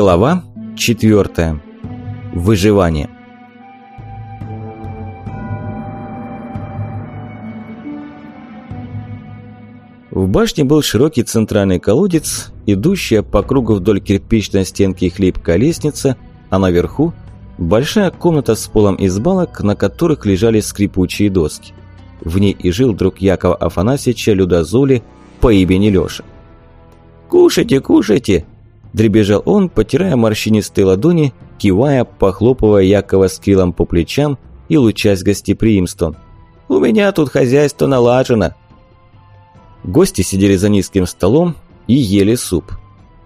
Глава 4. Выживание. В башне был широкий центральный колодец, идущая по кругу вдоль кирпичной стенки хлипкая лестница, а наверху – большая комната с полом из балок, на которых лежали скрипучие доски. В ней и жил друг Якова Афанасьевича Людозули по имени Лёша. «Кушайте, кушайте!» – дребезжал он, потирая морщинистые ладони, кивая, похлопывая Якова с крилом по плечам и лучась гостеприимством. «У меня тут хозяйство налажено!» Гости сидели за низким столом и ели суп.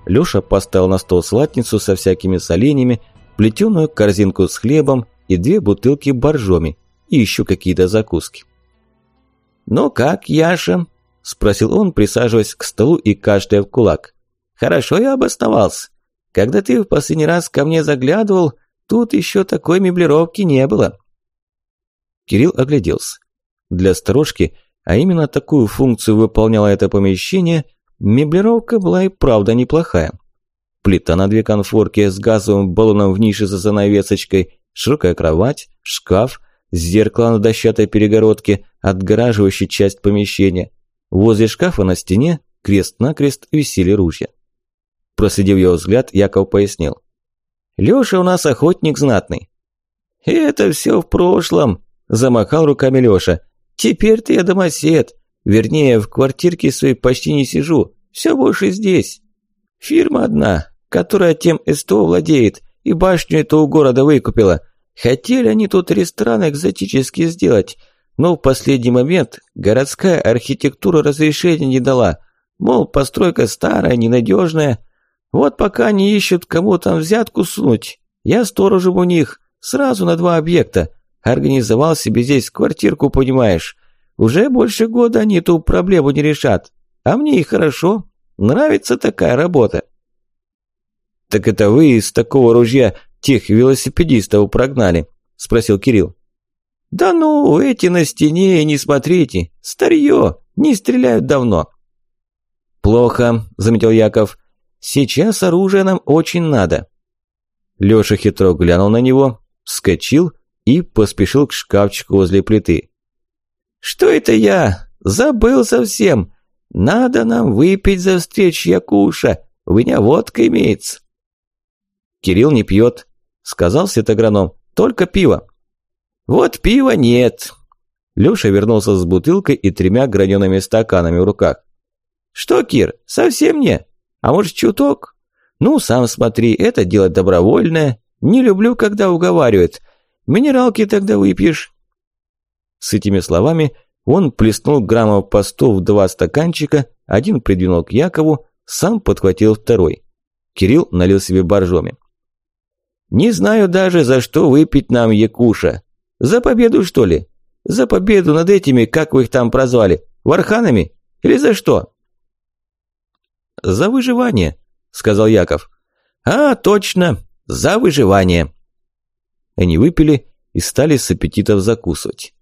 Лёша поставил на стол салатницу со всякими соленьями, плетеную корзинку с хлебом и две бутылки боржоми и еще какие-то закуски. «Ну как, Яша?» – спросил он, присаживаясь к столу и кашляя в кулак. «Хорошо я обосновался. Когда ты в последний раз ко мне заглядывал, тут еще такой меблировки не было». Кирилл огляделся. Для сторожки, а именно такую функцию выполняло это помещение, меблировка была и правда неплохая. Плита на две конфорки с газовым баллоном в нише за занавесочкой, широкая кровать, шкаф, зеркало на дощатой перегородке, отгораживающей часть помещения. Возле шкафа на стене крест-накрест висели ружья. Проследив его взгляд, Яков пояснил. «Лёша у нас охотник знатный». «Это все в прошлом», – замахал руками Лёша. «Теперь-то я домосед. Вернее, в квартирке своей почти не сижу. Все больше здесь. Фирма одна, которая тем СТО владеет, и башню эту у города выкупила. Хотели они тут ресторан экзотический сделать, но в последний момент городская архитектура разрешения не дала. Мол, постройка старая, ненадежная. Вот пока не ищут, кому там взятку сунуть, я сторожем у них, сразу на два объекта. Организовал себе здесь квартирку, понимаешь. Уже больше года они эту проблему не решат. А мне и хорошо. Нравится такая работа. «Так это вы из такого ружья тех велосипедистов прогнали?» – спросил Кирилл. «Да ну, эти на стене, не смотрите. Старье, не стреляют давно». «Плохо», – заметил Яков. «Сейчас оружие нам очень надо». Лёша хитро глянул на него, вскочил и поспешил к шкафчику возле плиты. «Что это я? Забыл совсем. Надо нам выпить за встречу Якуша. У меня водка имеется». «Кирилл не пьет», – сказал светограном. «Только пиво». «Вот пива нет». Лёша вернулся с бутылкой и тремя гранеными стаканами в руках. «Что, Кир, совсем не? А может, чуток? Ну, сам смотри, это дело добровольное. Не люблю, когда уговаривают. Минералки тогда выпьешь». С этими словами он плеснул граммов по сто в два стаканчика, один придвинул к Якову, сам подхватил второй. Кирилл налил себе боржоми. «Не знаю даже, за что выпить нам, Якуша. За победу, что ли? За победу над этими, как вы их там прозвали, варханами? Или за что?» «За выживание», – сказал Яков. «А, точно, за выживание». Они выпили и стали с аппетитом закусывать.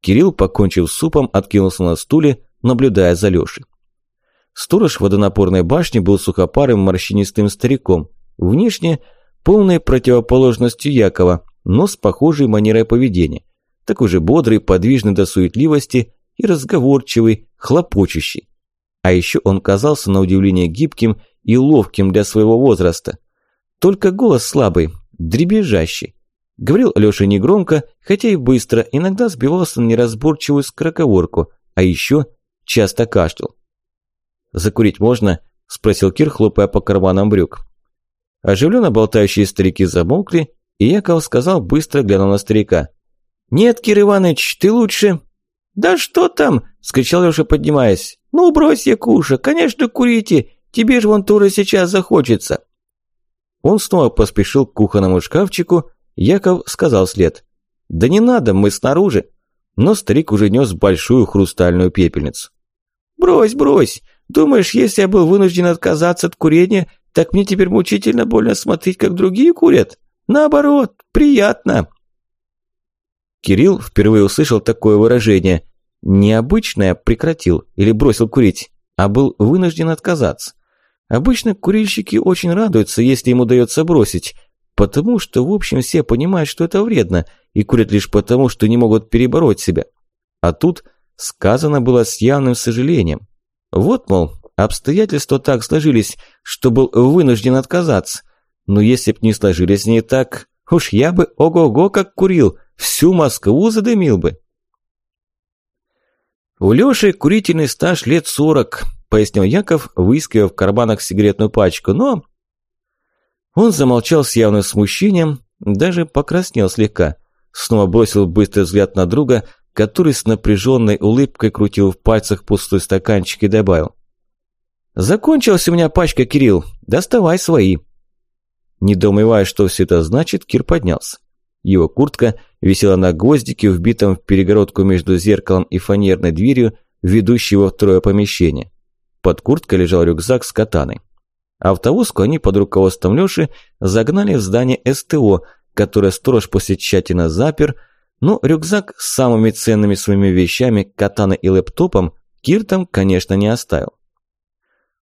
Кирилл, покончив супом, откинулся на стуле, наблюдая за Лешей. Сторож водонапорной башни был сухопарым морщинистым стариком, внешне полной противоположностью Якова, но с похожей манерой поведения. Такой же бодрый, подвижный до суетливости и разговорчивый, хлопочущий. А еще он казался на удивление гибким и ловким для своего возраста. Только голос слабый, дребезжащий. Говорил Лёша негромко, хотя и быстро, иногда сбивался на неразборчивую скороговорку, а еще часто кашлял. «Закурить можно?» – спросил Кир, хлопая по карманам брюк. Оживленно болтающие старики замолкли, и Яков сказал, быстро глянув на старика. «Нет, Кир Иванович, ты лучше». «Да что там?» – скричал Леша, поднимаясь. «Ну, брось, Якуша, конечно, курите, тебе же вон тоже сейчас захочется». Он снова поспешил к кухонному шкафчику, Яков сказал след. «Да не надо, мы снаружи». Но старик уже нес большую хрустальную пепельницу. «Брось, брось! Думаешь, если я был вынужден отказаться от курения, так мне теперь мучительно больно смотреть, как другие курят?» Наоборот, приятно. Кирилл впервые услышал такое выражение. Необычное прекратил или бросил курить, а был вынужден отказаться. Обычно курильщики очень радуются, если им удается бросить, потому что, в общем, все понимают, что это вредно, и курят лишь потому, что не могут перебороть себя. А тут сказано было с явным сожалением. Вот, мол, обстоятельства так сложились, что был вынужден отказаться. Но если б не сложились не так, уж я бы ого-го как курил, всю Москву задымил бы. У Лёши курительный стаж лет сорок, пояснил Яков, выискивая в карманах сигаретную пачку, но... Он замолчал с явным смущением, даже покраснел слегка, снова бросил быстрый взгляд на друга, который с напряженной улыбкой крутил в пальцах пустой стаканчик и добавил. «Закончилась у меня пачка, Кирилл, доставай свои». Недоумевая, что все это значит, Кир поднялся. Его куртка висела на гвоздике, вбитом в перегородку между зеркалом и фанерной дверью, ведущей во второе помещение. Под курткой лежал рюкзак с катаной. Автовозку они под руководством Лёши загнали в здание СТО, которое сторож после тщательно запер, но рюкзак с самыми ценными своими вещами, катаной и лэптопом, Кир там, конечно, не оставил.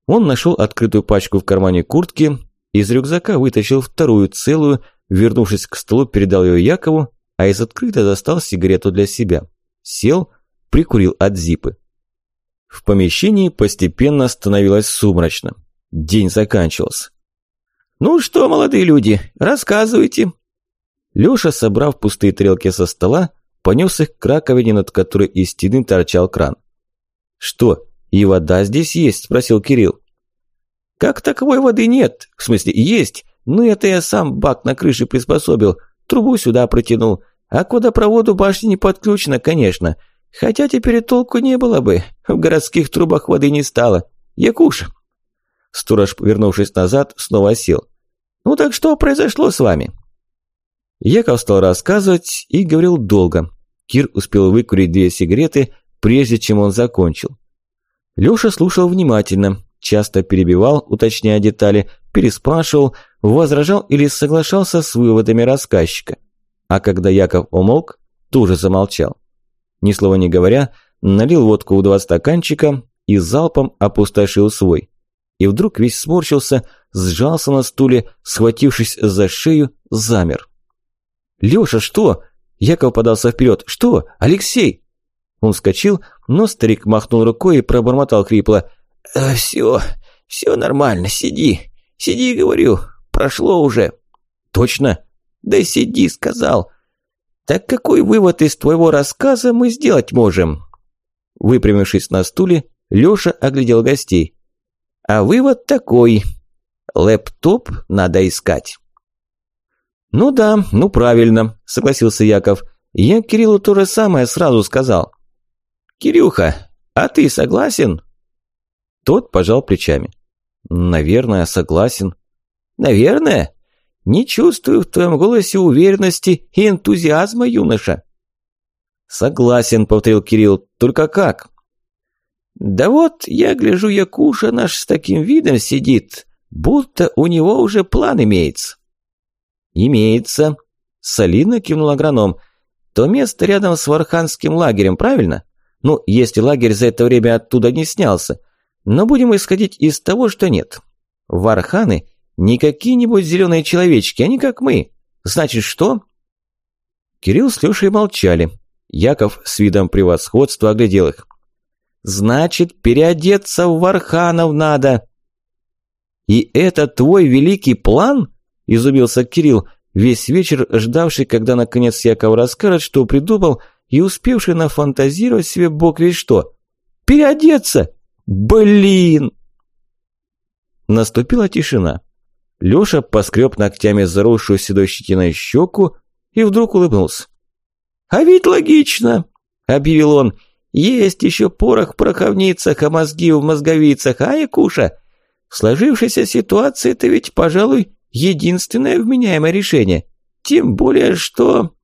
Он нашел открытую пачку в кармане куртки, из рюкзака вытащил вторую целую, вернувшись к столу, передал ее Якову, а из открытой достал сигарету для себя. Сел, прикурил от зипы. В помещении постепенно становилось сумрачно. День заканчивался. «Ну что, молодые люди, рассказывайте!» Лёша, собрав пустые тарелки со стола, понес их к раковине, над которой из стены торчал кран. «Что, и вода здесь есть?» – спросил Кирилл. «Как таковой воды нет, в смысле есть, но это я сам бак на крыше приспособил, трубу сюда протянул, а к водопроводу башни не подключена, конечно. Хотя теперь и толку не было бы, в городских трубах воды не стало. Якуш!» Сторож, вернувшись назад, снова сел. «Ну так что произошло с вами?» Яков стал рассказывать и говорил долго. Кир успел выкурить две сигареты, прежде чем он закончил. Лёша слушал внимательно, часто перебивал, уточняя детали, переспрашивал, возражал или соглашался с выводами рассказчика. А когда Яков умолк, тоже замолчал. Ни слова не говоря, налил водку в два стаканчика и залпом опустошил свой. И вдруг весь сморщился, сжался на стуле, схватившись за шею, замер. «Лёша, что?» Яков подался вперед. «Что? Алексей?» Он вскочил, но старик махнул рукой и пробормотал хрипло. «Э, «Все, все нормально, сиди. Сиди, говорю, прошло уже». «Точно?» «Да сиди», сказал. «Так какой вывод из твоего рассказа мы сделать можем?» Выпрямившись на стуле, Лёша оглядел гостей. «А вывод такой. Лэптоп надо искать». «Ну да, ну правильно», – согласился Яков. «Я Кириллу то же самое сразу сказал». «Кирюха, а ты согласен?» Тот пожал плечами. «Наверное, согласен». «Наверное? Не чувствую в твоем голосе уверенности и энтузиазма, юноша». «Согласен», – повторил Кирилл. «Только как?» «Да вот, я гляжу, Якуша наш с таким видом сидит, будто у него уже план имеется». «Имеется», – солидно кивнул агроном. «То место рядом с Варханским лагерем, правильно? Ну, если лагерь за это время оттуда не снялся. Но будем исходить из того, что нет. Варханы не какие-нибудь зеленые человечки, они как мы. Значит, что?» Кирилл с Лешей молчали. Яков с видом превосходства оглядел их. «Значит, переодеться в Варханов надо!» «И это твой великий план?» – изумился Кирилл, весь вечер ждавший, когда наконец Яков расскажет, что придумал, и успевший нафантазировать себе бог весь что. «Переодеться! Блин!» Наступила тишина. Лёша поскреб ногтями заросшую седой щетиной щеку и вдруг улыбнулся. «А ведь логично!» – объявил он. «Есть еще порох в пороховницах, а мозги в мозговицах, а, Якуша? В сложившейся ситуации это ведь, пожалуй, единственное вменяемое решение. Тем более, что...»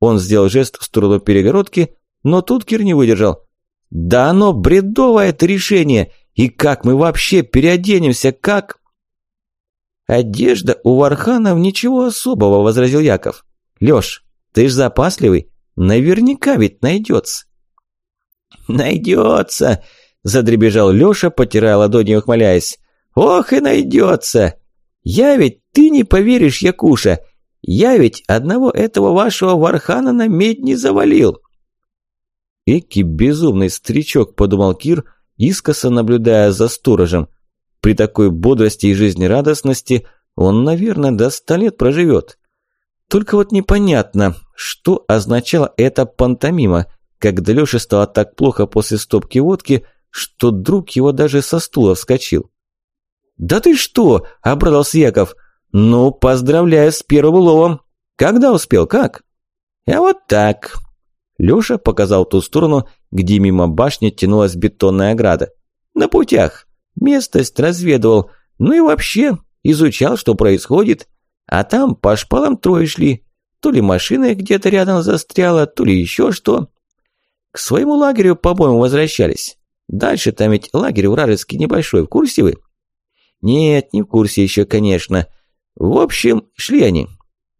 Он сделал жест в сторону перегородки, но тут Кир не выдержал. «Да оно бредовое это решение! И как мы вообще переоденемся, как...» «Одежда у Варханов ничего особого», – возразил Яков. «Лёш, ты ж запасливый, наверняка ведь найдется». «Найдется», – задребежал Лёша, потирая ладони, ухмыляясь. Ох и найдется! Я ведь, ты не поверишь, Якуша, я ведь одного этого вашего Вархана на медь не завалил. Эки безумный старичок, подумал Кир, искоса наблюдая за сторожем. При такой бодрости и жизнерадостности он, наверное, до ста лет проживет. Только вот непонятно, что означала эта пантомима, когда Лёше стало так плохо после стопки водки, что друг его даже со стула вскочил. «Да ты что?» – обрадовался Яков. «Ну, поздравляю с первым уловом. Когда успел, как?» «А вот так». Лёша показал ту сторону, где мимо башни тянулась бетонная ограда. «На путях. Местность разведывал. Ну и вообще, изучал, что происходит. А там по шпалам трое шли. То ли машина где-то рядом застряла, то ли еще что. К своему лагерю, по-моему, возвращались. Дальше там ведь лагерь вражеский небольшой, в курсе вы? Нет, не в курсе еще, конечно. В общем, шли они.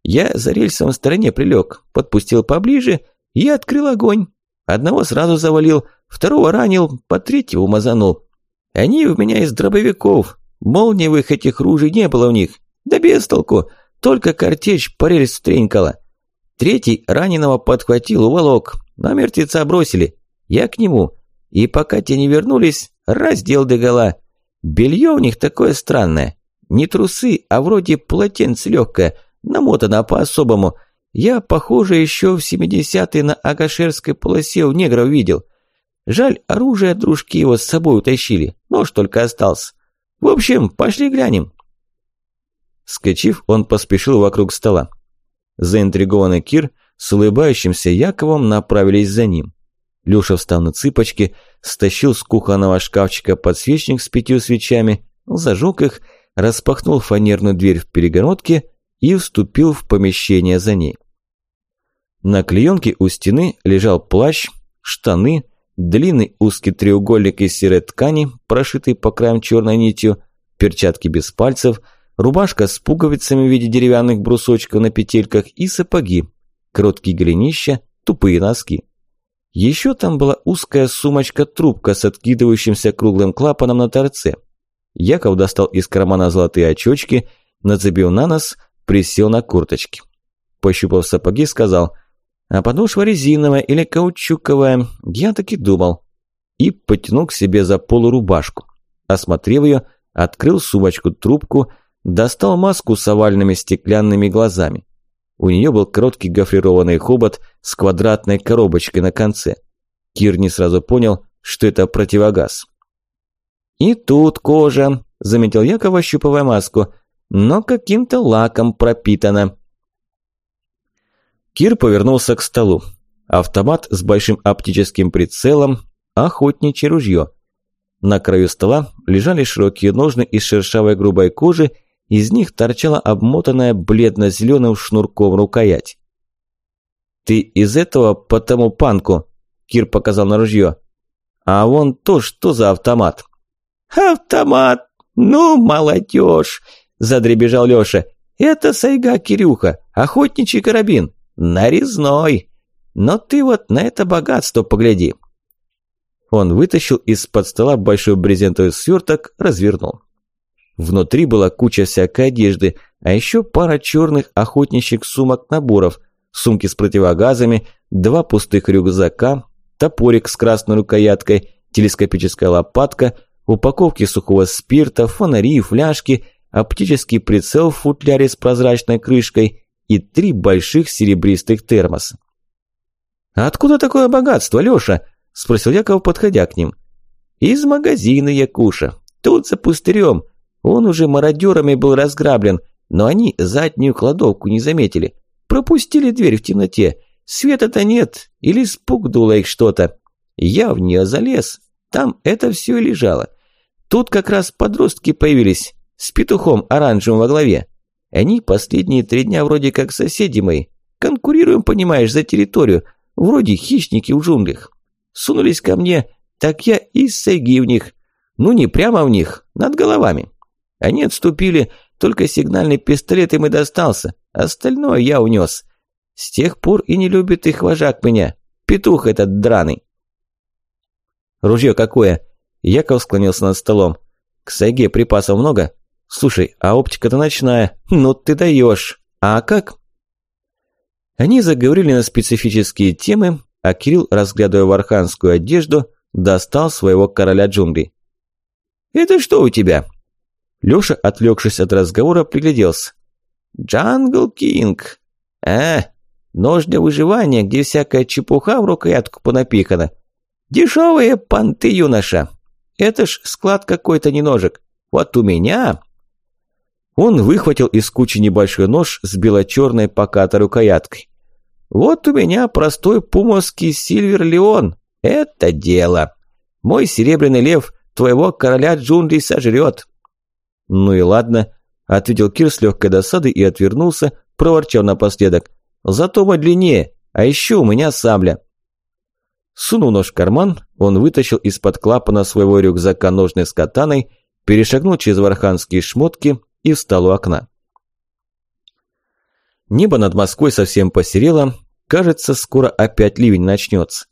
Я за рельсом в стороне прилег, подпустил поближе и открыл огонь. Одного сразу завалил, второго ранил, по третьего мазанул. Они у меня из дробовиков. Молниевых этих ружей не было у них. Да без толку. Только картечь по рельс тренькала. Третий раненого подхватил, уволок. На мертвеца бросили. Я к нему. И пока те не вернулись, раздел догола. Белье у них такое странное. Не трусы, а вроде полотенце легкое, намотано по-особому. Я, похоже, еще в 70-е на Агашерской полосе у негров видел. Жаль, оружие дружки его с собой утащили. Нож только остался. В общем, пошли глянем. Скочив, он поспешил вокруг стола. Заинтригованный Кир с улыбающимся Яковом направились за ним. Лёша встал на цыпочки, стащил с кухонного шкафчика подсвечник с пятью свечами, зажег их, распахнул фанерную дверь в перегородке и вступил в помещение за ней. На клеенке у стены лежал плащ, штаны, длинный узкий треугольник из серой ткани, прошитый по краям черной нитью, перчатки без пальцев, рубашка с пуговицами в виде деревянных брусочков на петельках и сапоги, короткие голенища, тупые носки. Еще там была узкая сумочка-трубка с откидывающимся круглым клапаном на торце. Яков достал из кармана золотые очечки, нацепил на нос, присел на курточки. Пощупав сапоги, сказал, «А подошва резиновая или каучуковая, я так и думал». И потянул к себе за полурубашку. Осмотрев ее, открыл сумочку-трубку, достал маску с овальными стеклянными глазами. У нее был короткий гофрированный хобот с квадратной коробочкой на конце. Кир не сразу понял, что это противогаз. «И тут кожа», – заметил Яков, ощупывая маску, – «но каким-то лаком пропитана». Кир повернулся к столу. Автомат с большим оптическим прицелом, охотничье ружье. На краю стола лежали широкие ножны из шершавой грубой кожи из них торчала обмотанная бледно-зеленым шнурком рукоять. «Ты из этого по тому панку?» – Кир показал на ружье. «А вон то, что за автомат?» «Автомат! Ну, молодежь!» – задребежал Лёша. «Это сайга Кирюха, охотничий карабин, нарезной. Но ты вот на это богатство погляди». Он вытащил из-под стола большой брезентовый сверток, развернул. Внутри была куча всякой одежды, а еще пара черных охотничьих сумок-наборов, сумки с противогазами, два пустых рюкзака, топорик с красной рукояткой, телескопическая лопатка, упаковки сухого спирта, фонари, фляжки, оптический прицел в футляре с прозрачной крышкой и три больших серебристых термоса. «А откуда такое богатство, Лёша?» – спросил Яков, подходя к ним. «Из магазина Якуша. Тут за пустырем. Он уже мародерами был разграблен, но они заднюю кладовку не заметили. Пропустили дверь в темноте. Света-то нет, или спугнуло их что-то. Я в нее залез, там это все и лежало. Тут как раз подростки появились, с петухом оранжевым во главе. Они последние три дня вроде как соседи мои. Конкурируем, понимаешь, за территорию, вроде хищники в джунглях. Сунулись ко мне, так я и сайги в них. Ну не прямо в них, над головами. Они отступили, только сигнальный пистолет им и достался, остальное я унес. С тех пор и не любит их вожак меня, петух этот драный. Ружье какое? Яков склонился над столом. К сайге припасов много? Слушай, а оптика-то ночная. Ну ты даешь. А как?» Они заговорили на специфические темы, а Кирилл, разглядывая варханскую одежду, достал своего короля джунглей. «Это что у тебя?» Лёша, отвлекшись от разговора, пригляделся. «Джангл Кинг. А, нож для выживания, где всякая чепуха в рукоятку понапихана. Дешевые понты, юноша. Это ж склад какой-то не ножик. Вот у меня...» Он выхватил из кучи небольшой нож с бело-черной покатой рукояткой. «Вот у меня простой пумовский Сильвер Леон. Это дело. Мой серебряный лев твоего короля джунглей сожрет». «Ну и ладно», – ответил Кир с легкой досадой и отвернулся, проворчав напоследок. «Зато мой длиннее, а еще у меня сабля». Сунув нож в карман, он вытащил из-под клапана своего рюкзака ножны с катаной, перешагнул через варханские шмотки и встал у окна. Небо над Москвой совсем посерело, кажется, скоро опять ливень начнется.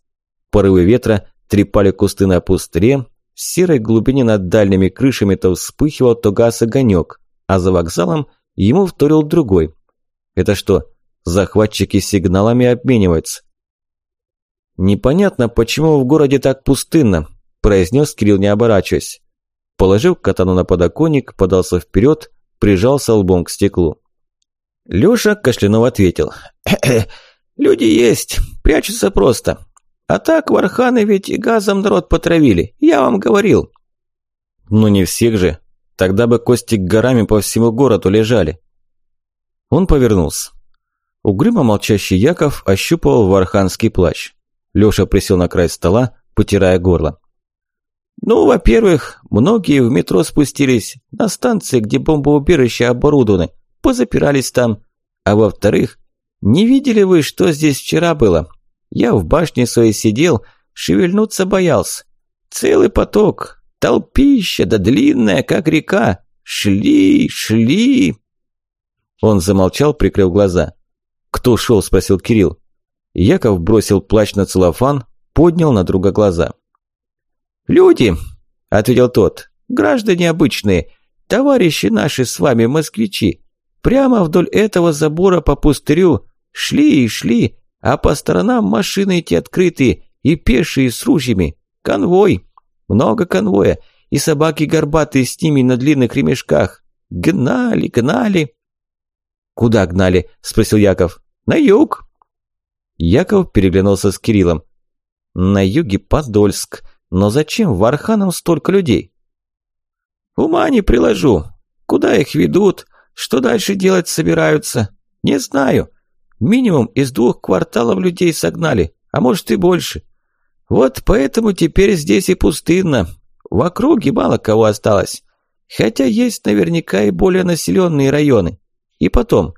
Порывы ветра трепали кусты на пустыре, в серой глубине над дальними крышами то вспыхивал, то газ огонек, а за вокзалом ему вторил другой. Это что, захватчики сигналами обмениваются? «Непонятно, почему в городе так пустынно», – произнес Кирилл, не оборачиваясь. Положив катану на подоконник, подался вперед, прижался лбом к стеклу. Лёша кашлянув ответил. «Люди есть, прячутся просто. А так варханы ведь и газом народ потравили, я вам говорил». «Ну не всех же. Тогда бы кости горами по всему городу лежали». Он повернулся. Угрюмо молчащий Яков ощупывал варханский плащ. Лёша присел на край стола, потирая горло. «Ну, во-первых, многие в метро спустились на станции, где бомбоубежища оборудованы, позапирались там. А во-вторых, не видели вы, что здесь вчера было? Я в башне своей сидел, шевельнуться боялся. Целый поток, толпища, да длинная, как река. Шли, шли!» Он замолчал, прикрыв глаза. «Кто шел?» – спросил Кирилл. Яков бросил плащ на целлофан, поднял на друга глаза. «Люди», – ответил тот, – «граждане обычные, товарищи наши с вами, москвичи, прямо вдоль этого забора по пустырю шли и шли, а по сторонам машины эти открытые и пешие с ружьями, конвой, много конвоя, и собаки горбатые с ними на длинных ремешках, гнали, гнали». «Куда гнали?» – спросил Яков. «На юг». Яков переглянулся с Кириллом. «На юге Подольск», но зачем в Арханам столько людей? Ума не приложу. Куда их ведут? Что дальше делать собираются? Не знаю. Минимум из двух кварталов людей согнали, а может и больше. Вот поэтому теперь здесь и пустынно. В округе мало кого осталось. Хотя есть наверняка и более населенные районы. И потом,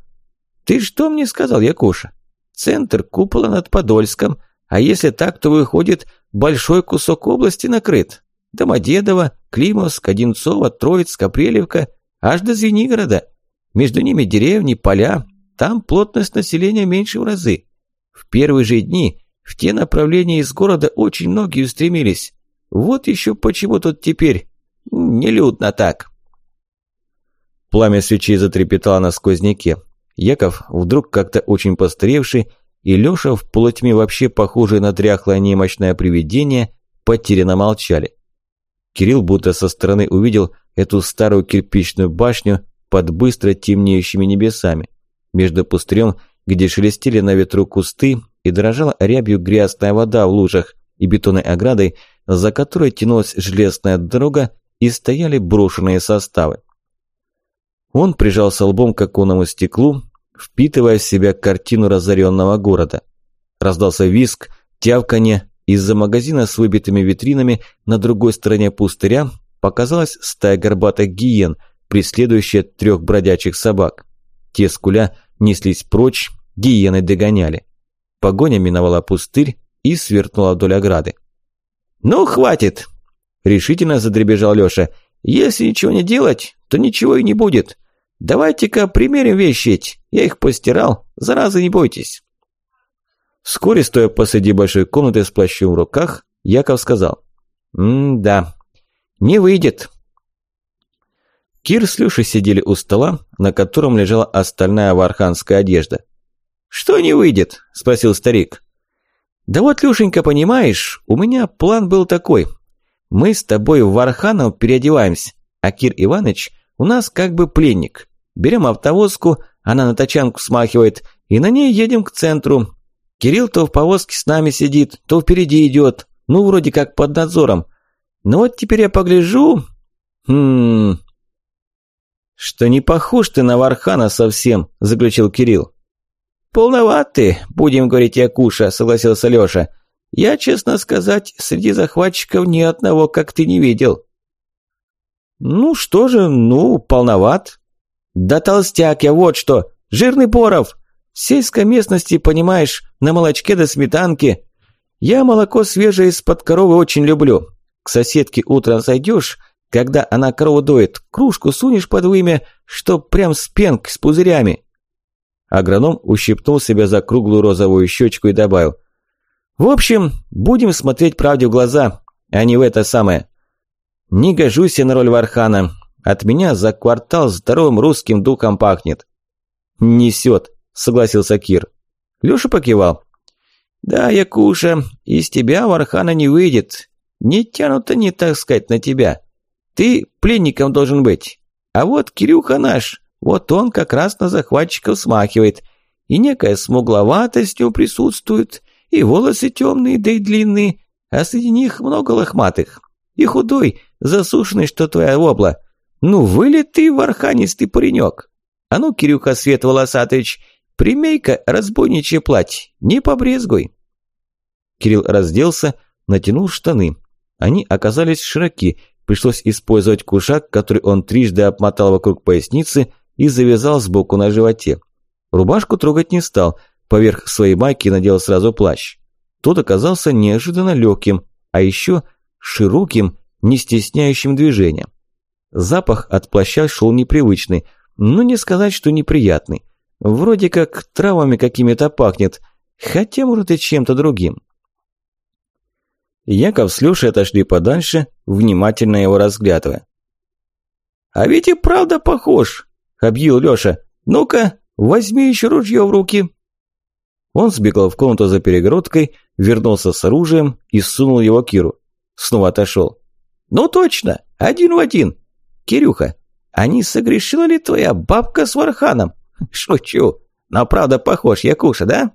ты что мне сказал, Якуша? Центр купола над Подольском, а если так, то выходит, большой кусок области накрыт. Домодедово, Климовск, Одинцово, Троицк, Апрелевка, аж до Звенигорода. Между ними деревни, поля. Там плотность населения меньше в разы. В первые же дни в те направления из города очень многие устремились. Вот еще почему тут теперь нелюдно так. Пламя свечей затрепетало на сквозняке. Яков, вдруг как-то очень постаревший, и Лёша, в полутьме вообще похожий на дряхлое немощное привидение, потерянно молчали. Кирилл будто со стороны увидел эту старую кирпичную башню под быстро темнеющими небесами. Между пустырем, где шелестели на ветру кусты и дрожала рябью грязная вода в лужах и бетонной оградой, за которой тянулась железная дорога и стояли брошенные составы. Он прижался лбом к оконному стеклу, впитывая в себя картину разоренного города. Раздался виск, тявканье, из-за магазина с выбитыми витринами на другой стороне пустыря показалась стая горбатых гиен, преследующая трех бродячих собак. Те скуля неслись прочь, гиены догоняли. Погоня миновала пустырь и свернула вдоль ограды. «Ну, хватит!» – решительно задребежал Лёша. «Если ничего не делать, то ничего и не будет. Давайте-ка примерим вещи эти. Я их постирал. Заразы не бойтесь. Вскоре, стоя посреди большой комнаты с плащом в руках, Яков сказал. «М-да, не выйдет». Кир с Люшей сидели у стола, на котором лежала остальная варханская одежда. «Что не выйдет?» – спросил старик. «Да вот, Люшенька, понимаешь, у меня план был такой. Мы с тобой в Варханов переодеваемся, а Кир Иванович у нас как бы пленник. Берем автовозку, она на тачанку смахивает, и на ней едем к центру. Кирилл то в повозке с нами сидит, то впереди идет, ну вроде как под надзором. Но вот теперь я погляжу... Хм... «Что не похож ты на Вархана совсем», – заключил Кирилл. «Полноват ты, будем говорить, Якуша», – согласился Лёша. «Я, честно сказать, среди захватчиков ни одного, как ты, не видел». «Ну что же, ну, полноват». «Да толстяк я, вот что! Жирный поров! В сельской местности, понимаешь, на молочке до сметанки. Я молоко свежее из-под коровы очень люблю. К соседке утром зайдешь, когда она корову доит, кружку сунешь под вымя, чтоб прям с с пузырями». Агроном ущипнул себя за круглую розовую щечку и добавил. «В общем, будем смотреть правде в глаза, а не в это самое. Не гожусь я на роль Вархана. От меня за квартал здоровым русским духом пахнет». «Несет», – согласился Кир. Лёша покивал. «Да, Якуша, из тебя Вархана не выйдет. Не тянут они, так сказать, на тебя. Ты пленником должен быть. А вот Кирюха наш, вот он как раз на захватчиков смахивает. И некая смугловатость у присутствует, и волосы темные, да и длинные, а среди них много лохматых. И худой, засушенный, что твоя вобла. Ну, вылет ты, варханистый паренек. А ну, Кирюха Свет Волосатович, примей-ка разбойничье платье, не побрезгуй. Кирилл разделся, натянул штаны. Они оказались широки, Пришлось использовать кушак, который он трижды обмотал вокруг поясницы и завязал сбоку на животе. Рубашку трогать не стал, поверх своей майки надел сразу плащ. Тот оказался неожиданно легким, а еще широким, не стесняющим движения. Запах от плаща шел непривычный, но не сказать, что неприятный. Вроде как травами какими-то пахнет, хотя, может, и чем-то другим. Яков с Лешей отошли подальше, внимательно его разглядывая. «А ведь и правда похож!» – объявил Леша. «Ну-ка, возьми еще ружье в руки!» Он сбегал в комнату за перегородкой, вернулся с оружием и сунул его Киру. Снова отошел. «Ну точно, один в один! Кирюха, а не согрешила ли твоя бабка с Варханом? Шучу, но правда похож, Якуша, да?»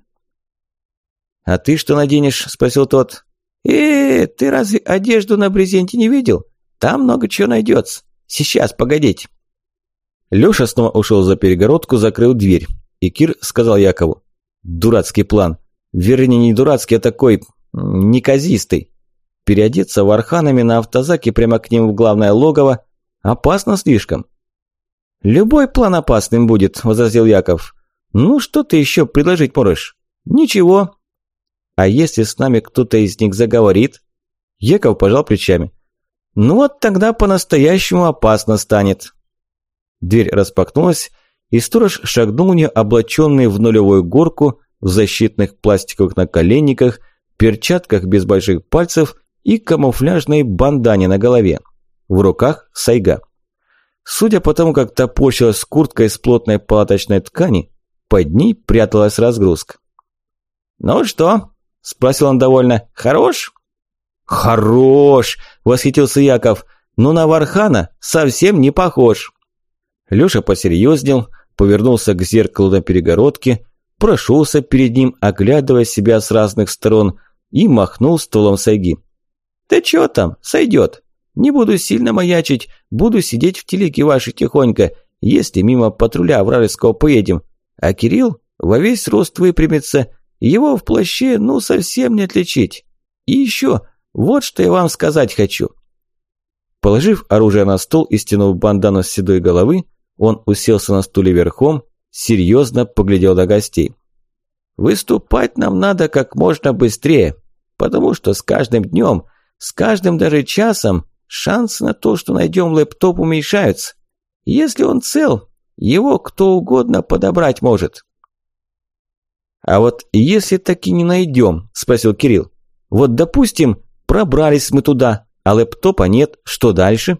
«А ты что наденешь?» – спросил тот. «Э, ты разве одежду на брезенте не видел? Там много чего найдется. Сейчас, погодите». Лёша снова ушел за перегородку, закрыл дверь. И Кир сказал Якову. «Дурацкий план. Вернее, не дурацкий, а такой... неказистый. Переодеться в арханами на автозаке прямо к ним в главное логово опасно слишком». «Любой план опасным будет», – возразил Яков. «Ну, что ты еще предложить можешь?» «Ничего. А если с нами кто-то из них заговорит? Еков пожал плечами. Ну вот тогда по-настоящему опасно станет. Дверь распахнулась, и сторож шагнул в нее, облаченный в нулевую горку, в защитных пластиковых наколенниках, перчатках без больших пальцев и камуфляжной бандане на голове. В руках сайга. Судя по тому, как топорщилась куртка из плотной палаточной ткани, под ней пряталась разгрузка. «Ну что, – спросил он довольно. «Хорош?» «Хорош!» – восхитился Яков. «Но на Вархана совсем не похож». Лёша посерьезнел, повернулся к зеркалу на перегородке, прошелся перед ним, оглядывая себя с разных сторон, и махнул стволом сайги. «Ты чё там? Сойдёт. Не буду сильно маячить, буду сидеть в телеге вашей тихонько, если мимо патруля вражеского поедем. А Кирилл во весь рост выпрямится, его в плаще ну совсем не отличить. И еще, вот что я вам сказать хочу. Положив оружие на стол и стянув бандану с седой головы, он уселся на стуле верхом, серьезно поглядел на гостей. «Выступать нам надо как можно быстрее, потому что с каждым днем, с каждым даже часом шансы на то, что найдем лэптоп, уменьшаются. Если он цел, его кто угодно подобрать может. «А вот если таки не найдем?» – спросил Кирилл. «Вот, допустим, пробрались мы туда, а лэптопа нет, что дальше?»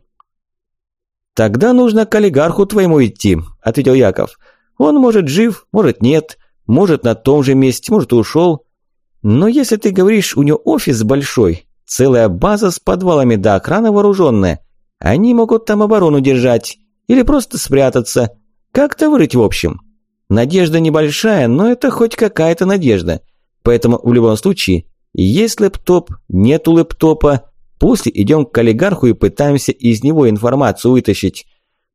«Тогда нужно к олигарху твоему идти», – ответил Яков. «Он может жив, может нет, может на том же месте, может ушел. Но если ты говоришь, у него офис большой, целая база с подвалами да охрана вооруженная, они могут там оборону держать или просто спрятаться, как-то вырыть в общем. Надежда небольшая, но это хоть какая-то надежда. Поэтому в любом случае, есть лэптоп, нету лэптопа, после идем к олигарху и пытаемся из него информацию вытащить.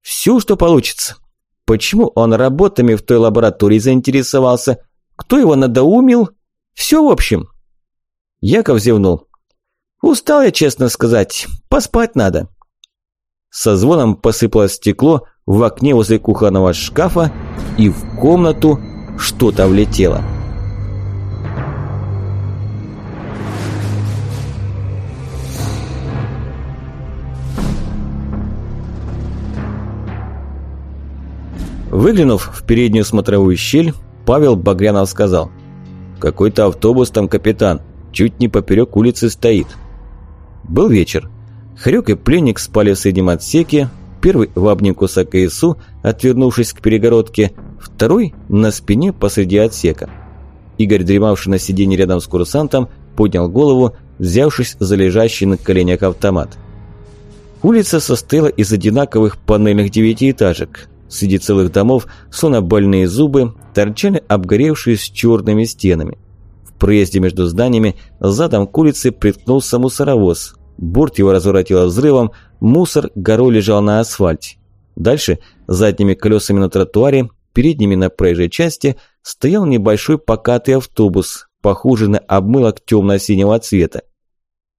Всю, что получится. Почему он работами в той лаборатории заинтересовался? Кто его надоумил? Все в общем. Яков зевнул. Устал я, честно сказать. Поспать надо. Со звоном посыпалось стекло в окне возле кухонного шкафа, и в комнату что-то влетело. Выглянув в переднюю смотровую щель, Павел Багрянов сказал «Какой-то автобус там, капитан, чуть не поперек улицы стоит». Был вечер. Хрюк и пленник спали в среднем отсеке, первый в обнимку с АКСУ, отвернувшись к перегородке, второй на спине посреди отсека. Игорь, дремавший на сиденье рядом с курсантом, поднял голову, взявшись за лежащий на коленях автомат. Улица состояла из одинаковых панельных девятиэтажек. Среди целых домов, словно больные зубы, торчали обгоревшие с черными стенами. Проезде между зданиями задом к улице приткнулся мусоровоз, Борт его разворотило взрывом, мусор горой лежал на асфальте. Дальше, задними колесами на тротуаре, передними на проезжей части, стоял небольшой покатый автобус, похожий на обмылок темно-синего цвета.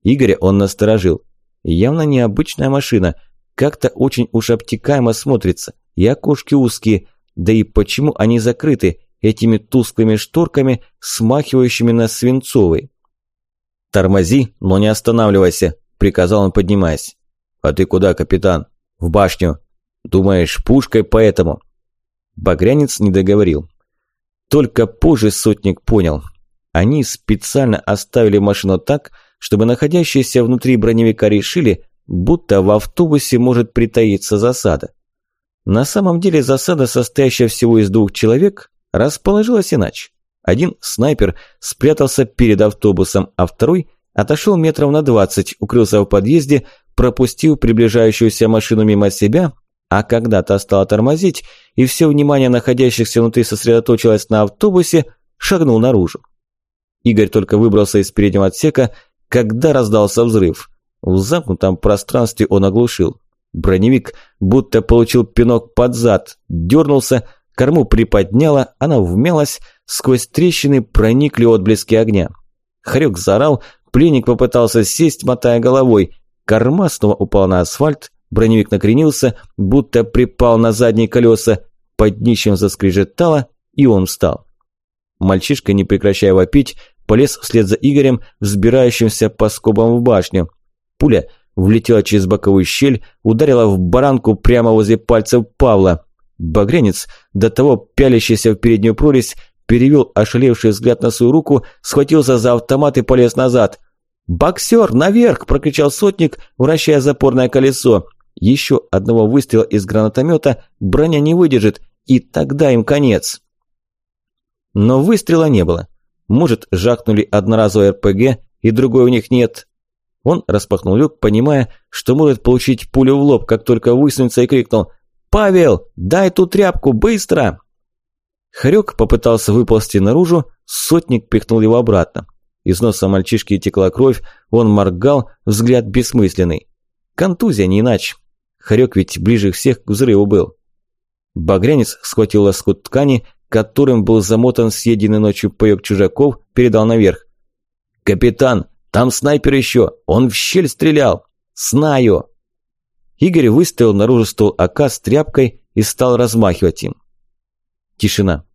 Игоря он насторожил. Явно необычная машина, как-то очень уж обтекаемо смотрится, и окошки узкие, да и почему они закрыты этими тусклыми шторками, смахивающими на свинцовые? «Тормози, но не останавливайся», приказал он, поднимаясь. «А ты куда, капитан?» «В башню». «Думаешь, пушкой поэтому?» Багрянец не договорил. Только позже сотник понял. Они специально оставили машину так, чтобы находящиеся внутри броневика решили, будто в автобусе может притаиться засада. На самом деле засада, состоящая всего из двух человек, расположилась иначе. Один снайпер спрятался перед автобусом, а второй – Отошел метров на двадцать, укрылся в подъезде, пропустил приближающуюся машину мимо себя, а когда-то стал тормозить, и все внимание находящихся внутри сосредоточилось на автобусе, шагнул наружу. Игорь только выбрался из переднего отсека, когда раздался взрыв. В замкнутом пространстве он оглушил. Броневик будто получил пинок под зад, дернулся, корму приподняло, она вмялась, сквозь трещины проникли отблески огня. Хрюк заорал, Пленник попытался сесть, мотая головой. Корма снова упал на асфальт, броневик накренился, будто припал на задние колеса, под днищем заскрежетало, и он встал. Мальчишка, не прекращая вопить, полез вслед за Игорем, взбирающимся по скобам в башню. Пуля влетела через боковую щель, ударила в баранку прямо возле пальцев Павла. Багрянец, до того пялящийся в переднюю прорезь, перевел ошалевший взгляд на свою руку, схватился за автомат и полез назад. «Боксер, наверх!» – прокричал сотник, вращая запорное колесо. Еще одного выстрела из гранатомета броня не выдержит, и тогда им конец. Но выстрела не было. Может, жахнули одноразовый РПГ, и другой у них нет. Он распахнул люк, понимая, что может получить пулю в лоб, как только высунется и крикнул «Павел, дай ту тряпку, быстро!» Хорек попытался выползти наружу, сотник пихнул его обратно. Из носа мальчишки текла кровь, он моргал, взгляд бессмысленный. Контузия не иначе. Хорек ведь ближе всех к взрыву был. Багрянец схватил лоскут ткани, которым был замотан съеденный ночью паёк чужаков, передал наверх. «Капитан, там снайпер еще, он в щель стрелял! Знаю!» Игорь выставил наружу стол АК с тряпкой и стал размахивать им. Тишина.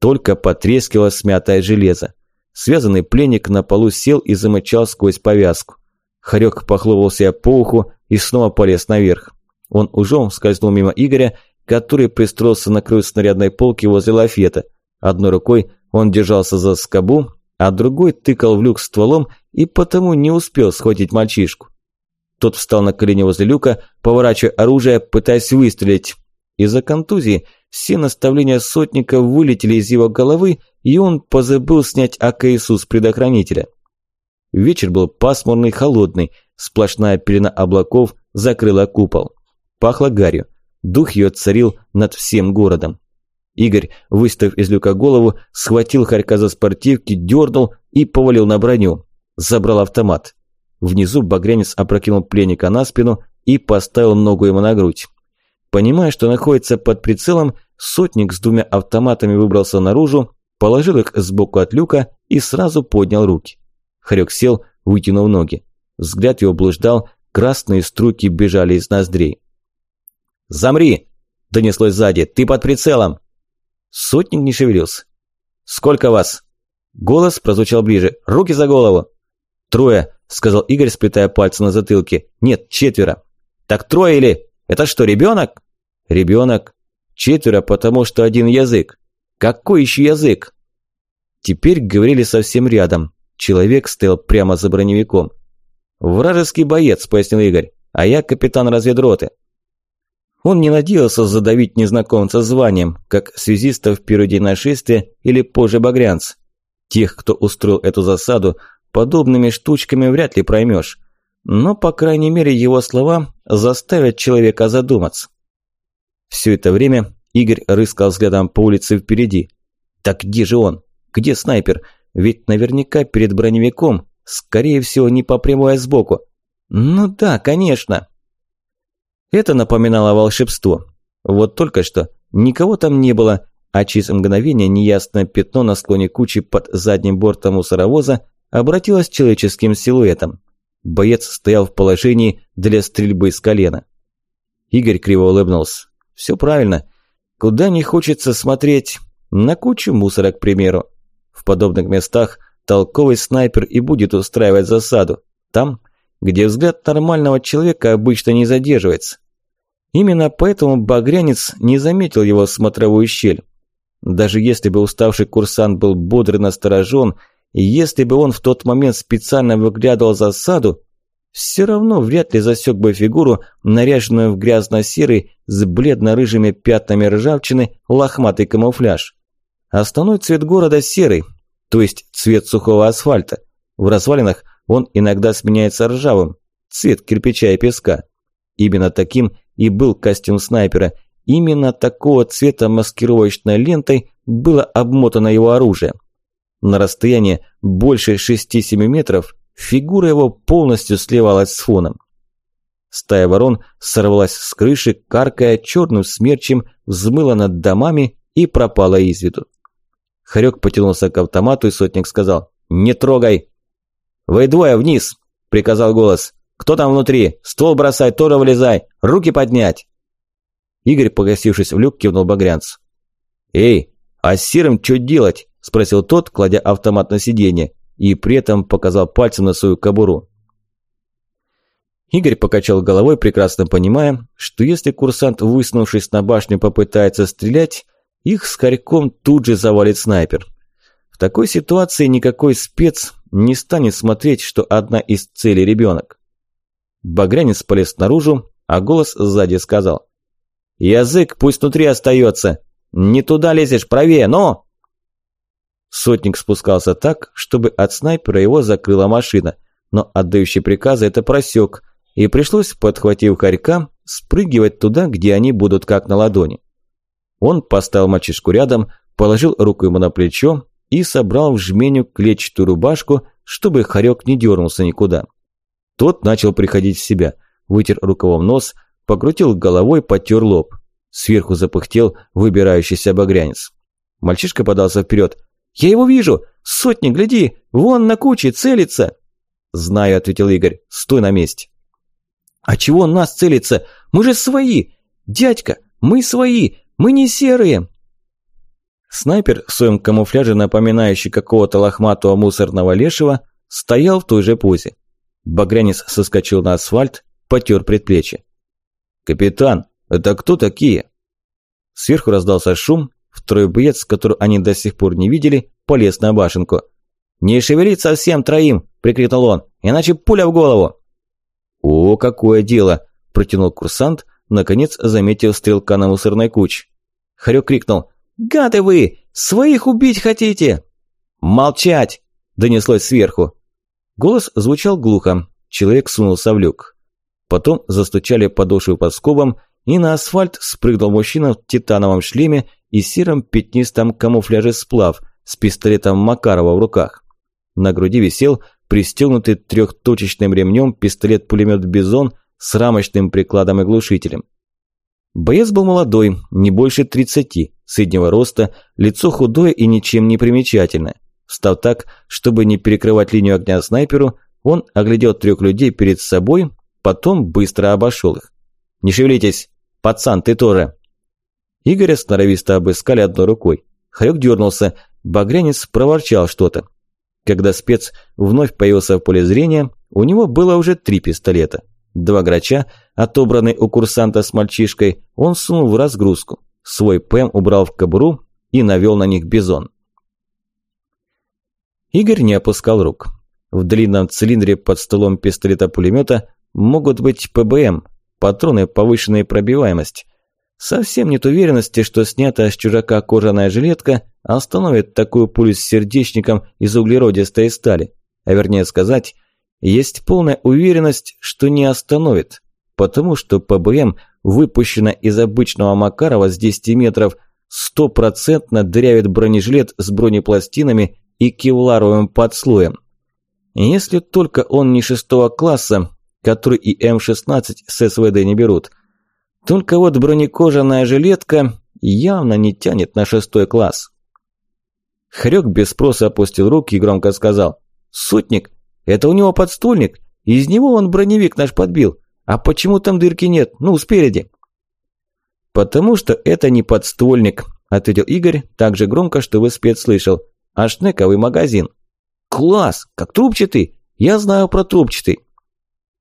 Только потрескивало смятое железо. Связанный пленник на полу сел и замычал сквозь повязку. Хорек похлопал себя по уху и снова полез наверх. Он ужом скользнул мимо Игоря, который пристроился на краю снарядной полки возле лафета. Одной рукой он держался за скобу, а другой тыкал в люк стволом и потому не успел схватить мальчишку. Тот встал на колени возле люка, поворачивая оружие, пытаясь выстрелить. Из-за контузии все наставления сотника вылетели из его головы, и он позабыл снять АКСУ с предохранителя. Вечер был пасмурный, холодный, сплошная пелена облаков закрыла купол. Пахло гарью, дух ее царил над всем городом. Игорь, выставив из люка голову, схватил Харька за спортивки, дернул и повалил на броню. Забрал автомат. Внизу багрянец опрокинул пленника на спину и поставил ногу ему на грудь. Понимая, что находится под прицелом, сотник с двумя автоматами выбрался наружу, положил их сбоку от люка и сразу поднял руки. Харек сел, вытянув ноги. Взгляд его блуждал, красные струйки бежали из ноздрей. «Замри!» – донеслось сзади. «Ты под прицелом!» Сотник не шевелился. «Сколько вас?» Голос прозвучал ближе. «Руки за голову!» «Трое!» – сказал Игорь, сплетая пальцы на затылке. «Нет, четверо!» «Так трое или...» Это что, ребенок? Ребенок. Четверо, потому что один язык. Какой еще язык? Теперь говорили совсем рядом. Человек стоял прямо за броневиком. «Вражеский боец», – пояснил Игорь, – «а я капитан разведроты». Он не надеялся задавить незнакомца званием, как связиста в первый день нашествия или позже багрянц. Тех, кто устроил эту засаду, подобными штучками вряд ли проймешь но, по крайней мере, его слова заставят человека задуматься. Все это время Игорь рыскал взглядом по улице впереди. Так где же он? Где снайпер? Ведь наверняка перед броневиком, скорее всего, не по прямой, а сбоку. Ну да, конечно. Это напоминало волшебство. Вот только что никого там не было, а через мгновение неясное пятно на склоне кучи под задним бортом мусоровоза обратилось человеческим силуэтом. Боец стоял в положении для стрельбы с колена. Игорь криво улыбнулся. Все правильно. Куда не хочется смотреть? На кучу мусора, к примеру. В подобных местах толковый снайпер и будет устраивать засаду. Там, где взгляд нормального человека обычно не задерживается. Именно поэтому багрянец не заметил его смотровую щель. Даже если бы уставший курсант был бодр и насторожен, и если бы он в тот момент специально выглядывал засаду, все равно вряд ли засек бы фигуру, наряженную в грязно-серый с бледно-рыжими пятнами ржавчины лохматый камуфляж. Основной цвет города серый, то есть цвет сухого асфальта. В развалинах он иногда сменяется ржавым, цвет кирпича и песка. Именно таким и был костюм снайпера. Именно такого цвета маскировочной лентой было обмотано его оружие. На расстоянии больше 6-7 метров фигура его полностью сливалась с фоном. Стая ворон сорвалась с крыши, каркая черным смерчем, взмыла над домами и пропала из виду. Харек потянулся к автомату, и сотник сказал «Не трогай!» «Вы двое вниз!» – приказал голос. «Кто там внутри? Ствол бросай, тоже вылезай! Руки поднять!» Игорь, погасившись в люк, кивнул багрянцу. «Эй, а с серым что делать?» – спросил тот, кладя автомат на сиденье, и при этом показал пальцем на свою кобуру. Игорь покачал головой, прекрасно понимая, что если курсант, высунувшись на башню, попытается стрелять, их с Харьком тут же завалит снайпер. В такой ситуации никакой спец не станет смотреть, что одна из целей ребенок. Багрянец полез наружу, а голос сзади сказал. «Язык пусть внутри остается. Не туда лезешь, правее, но...» Сотник спускался так, чтобы от снайпера его закрыла машина, но отдающий приказы это просек, и пришлось, подхватив хорька, спрыгивать туда, где они будут как на ладони. Он поставил мальчишку рядом, положил руку ему на плечо и собрал в жменю клетчатую рубашку, чтобы хорек не дернулся никуда. Тот начал приходить в себя, вытер рукавом нос, покрутил головой, потер лоб. Сверху запыхтел выбирающийся багрянец. Мальчишка подался вперед. «Я его вижу! Сотни, гляди! Вон на куче, целится!» «Знаю», – ответил Игорь. «Стой на месте!» «А чего он нас целится? Мы же свои! Дядька, мы свои! Мы не серые!» Снайпер в своем камуфляже, напоминающий какого-то лохматого мусорного лешего, стоял в той же позе. Багрянец соскочил на асфальт, потер предплечье. «Капитан, это кто такие?» Сверху раздался шум, Второй боец, которого они до сих пор не видели, полез на башенку. «Не шевелиться всем троим!» – прикрикнул он. «Иначе пуля в голову!» «О, какое дело!» – протянул курсант, наконец заметив стрелка на мусорной куче. Харек крикнул. «Гады вы! Своих убить хотите?» «Молчать!» – донеслось сверху. Голос звучал глухо. Человек сунулся в люк. Потом застучали подошвы под скобом, и на асфальт спрыгнул мужчина в титановом шлеме и сером пятнистом камуфляже сплав с пистолетом Макарова в руках. На груди висел пристегнутый трехточечным ремнем пистолет-пулемет «Бизон» с рамочным прикладом и глушителем. Боец был молодой, не больше 30, среднего роста, лицо худое и ничем не примечательное. Встав так, чтобы не перекрывать линию огня снайперу, он оглядел трех людей перед собой, потом быстро обошел их. «Не шевелитесь! Пацан, ты тоже!» Игоря сноровисто обыскали одной рукой. Харек дернулся, багрянец проворчал что-то. Когда спец вновь появился в поле зрения, у него было уже три пистолета. Два грача, отобранный у курсанта с мальчишкой, он сунул в разгрузку. Свой ПМ убрал в кобуру и навел на них бизон. Игорь не опускал рук. В длинном цилиндре под столом пистолета-пулемета могут быть ПБМ, патроны повышенной пробиваемости. Совсем нет уверенности, что снятая с чужака кожаная жилетка остановит такую пулю с сердечником из углеродистой стали. А вернее сказать, есть полная уверенность, что не остановит, потому что ПБМ, выпущена из обычного Макарова с 10 метров, стопроцентно дырявит бронежилет с бронепластинами и кевларовым подслоем. Если только он не шестого класса, который и М-16 с СВД не берут – только вот бронекожаная жилетка явно не тянет на шестой класс. Хрёк без спроса опустил руки и громко сказал. «Сотник, это у него подствольник, из него он броневик наш подбил. А почему там дырки нет? Ну, спереди». «Потому что это не подствольник», – ответил Игорь так же громко, чтобы спец слышал. «А шнековый магазин». «Класс! Как трубчатый! Я знаю про трубчатый».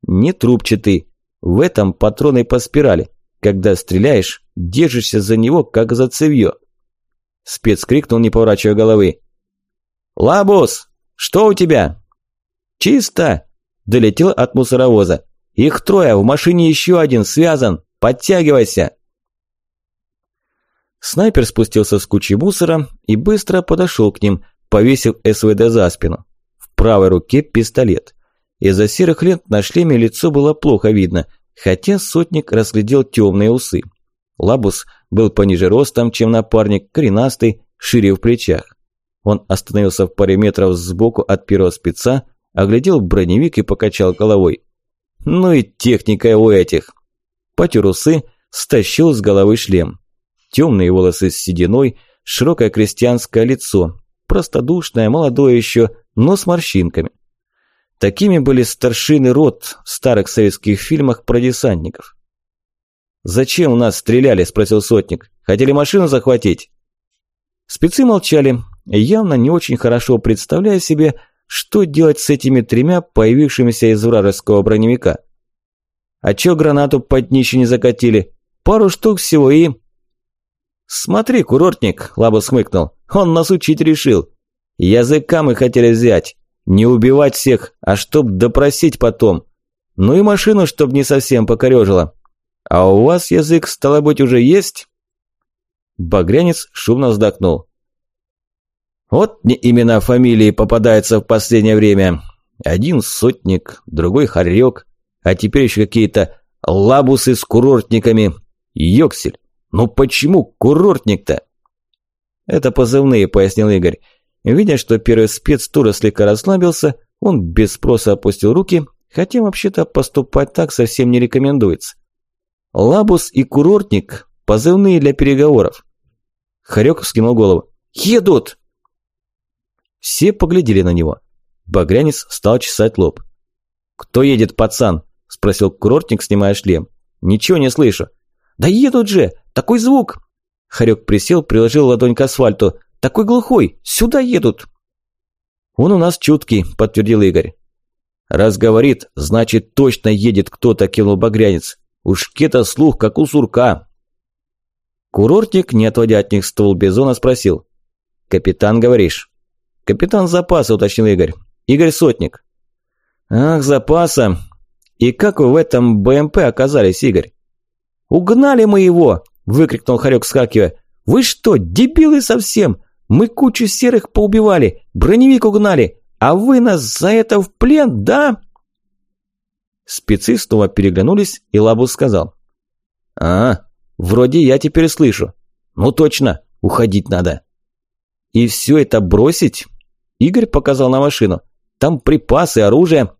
«Не трубчатый. В этом патроны по спирали. Когда стреляешь, держишься за него, как за цевьё. Спец крикнул, не поворачивая головы. «Лабус, что у тебя?» «Чисто!» – долетел от мусоровоза. «Их трое, в машине еще один, связан. Подтягивайся!» Снайпер спустился с кучи мусора и быстро подошел к ним, повесив СВД за спину. В правой руке пистолет. Из-за серых лент на шлеме лицо было плохо видно, хотя сотник разглядел темные усы. Лабус был пониже ростом, чем напарник, коренастый, шире в плечах. Он остановился в паре метров сбоку от первого спеца, оглядел броневик и покачал головой. Ну и техника у этих. Потер усы, стащил с головы шлем. Темные волосы с сединой, широкое крестьянское лицо, простодушное, молодое еще, но с морщинками. Такими были старшины рот в старых советских фильмах про десантников. «Зачем у нас стреляли?» – спросил сотник. «Хотели машину захватить?» Спецы молчали, явно не очень хорошо представляя себе, что делать с этими тремя появившимися из вражеского броневика. «А чё гранату под днище не закатили? Пару штук всего и...» «Смотри, курортник!» – Лаба смыкнул. «Он нас учить решил. Языка мы хотели взять. Не убивать всех, а чтоб допросить потом. Ну и машину, чтоб не совсем покорёжило. А у вас язык, стало быть, уже есть?» Багрянец шумно вздохнул. «Вот не имена фамилии попадаются в последнее время. Один сотник, другой хорек, а теперь еще какие-то лабусы с курортниками. Йоксель, ну почему курортник-то?» «Это позывные», — пояснил Игорь. Видя, что первый спец тура слегка расслабился, он без спроса опустил руки, хотя вообще-то поступать так совсем не рекомендуется. Лабус и курортник – позывные для переговоров. Харек вскинул голову. «Едут!» Все поглядели на него. Багрянец стал чесать лоб. «Кто едет, пацан?» – спросил курортник, снимая шлем. «Ничего не слышу». «Да едут же! Такой звук!» Харек присел, приложил ладонь к асфальту. Такой глухой! Сюда едут!» «Он у нас чуткий», – подтвердил Игорь. «Раз говорит, значит точно едет кто-то», – кинул багрянец. «Уж кета слух, как у сурка». Курортник, не отводя от них ствол бизона, спросил. «Капитан, говоришь?» «Капитан запаса», – уточнил Игорь. «Игорь Сотник». «Ах, запаса! И как вы в этом БМП оказались, Игорь? Угнали мы его, выкрикнул Харек, скакивая. Вы что, дебилы совсем? Мы кучу серых поубивали, броневик угнали, а вы нас за это в плен, да? Спецы снова переглянулись, и Лабус сказал. «А, вроде я теперь слышу. Ну точно, уходить надо». «И все это бросить?» Игорь показал на машину. «Там припасы, оружие».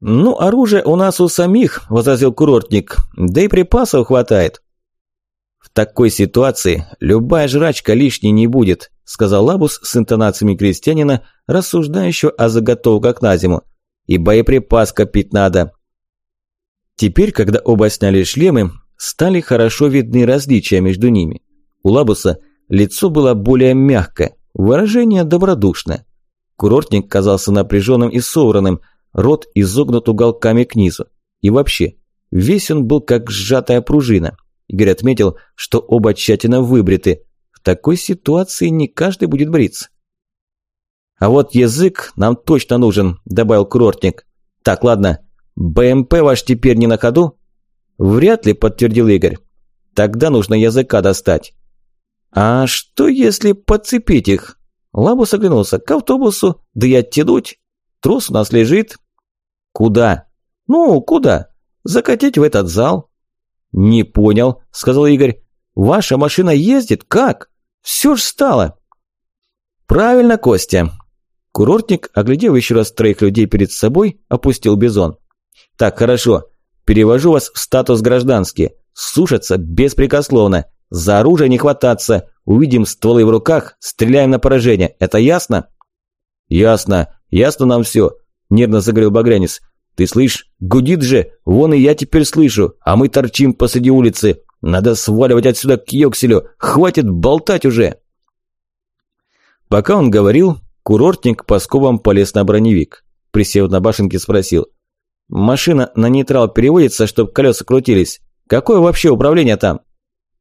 «Ну, оружие у нас у самих», – возразил курортник. «Да и припасов хватает». «В такой ситуации любая жрачка лишней не будет», – сказал Лабус с интонациями крестьянина, рассуждающего о заготовках на зиму. «И боеприпас копить надо». Теперь, когда оба сняли шлемы, стали хорошо видны различия между ними. У Лабуса лицо было более мягкое, выражение добродушное. Курортник казался напряженным и собранным, рот изогнут уголками книзу. И вообще, весь он был как сжатая пружина. Игорь отметил, что оба тщательно выбриты. В такой ситуации не каждый будет бриться. «А вот язык нам точно нужен», – добавил курортник. «Так, ладно. БМП ваш теперь не на ходу?» «Вряд ли», – подтвердил Игорь. «Тогда нужно языка достать». «А что, если подцепить их?» Лабус оглянулся к автобусу, да и оттянуть. Трос у нас лежит. Куда? Ну, куда? Закатить в этот зал. Не понял, сказал Игорь. Ваша машина ездит? Как? Все ж стало. Правильно, Костя. Курортник, оглядев еще раз троих людей перед собой, опустил бизон. Так, хорошо. Перевожу вас в статус гражданский. Слушаться беспрекословно. За оружие не хвататься. Увидим стволы в руках, стреляем на поражение. Это ясно? Ясно. Ясно нам все. Нервно заговорил Багрянец. Ты слышь, гудит же, вон и я теперь слышу, а мы торчим посреди улицы. Надо сваливать отсюда к Йокселю, хватит болтать уже. Пока он говорил, курортник по скобам полез на броневик. Присев на башенке, спросил. «Машина на нейтрал переводится, чтобы колеса крутились. Какое вообще управление там?»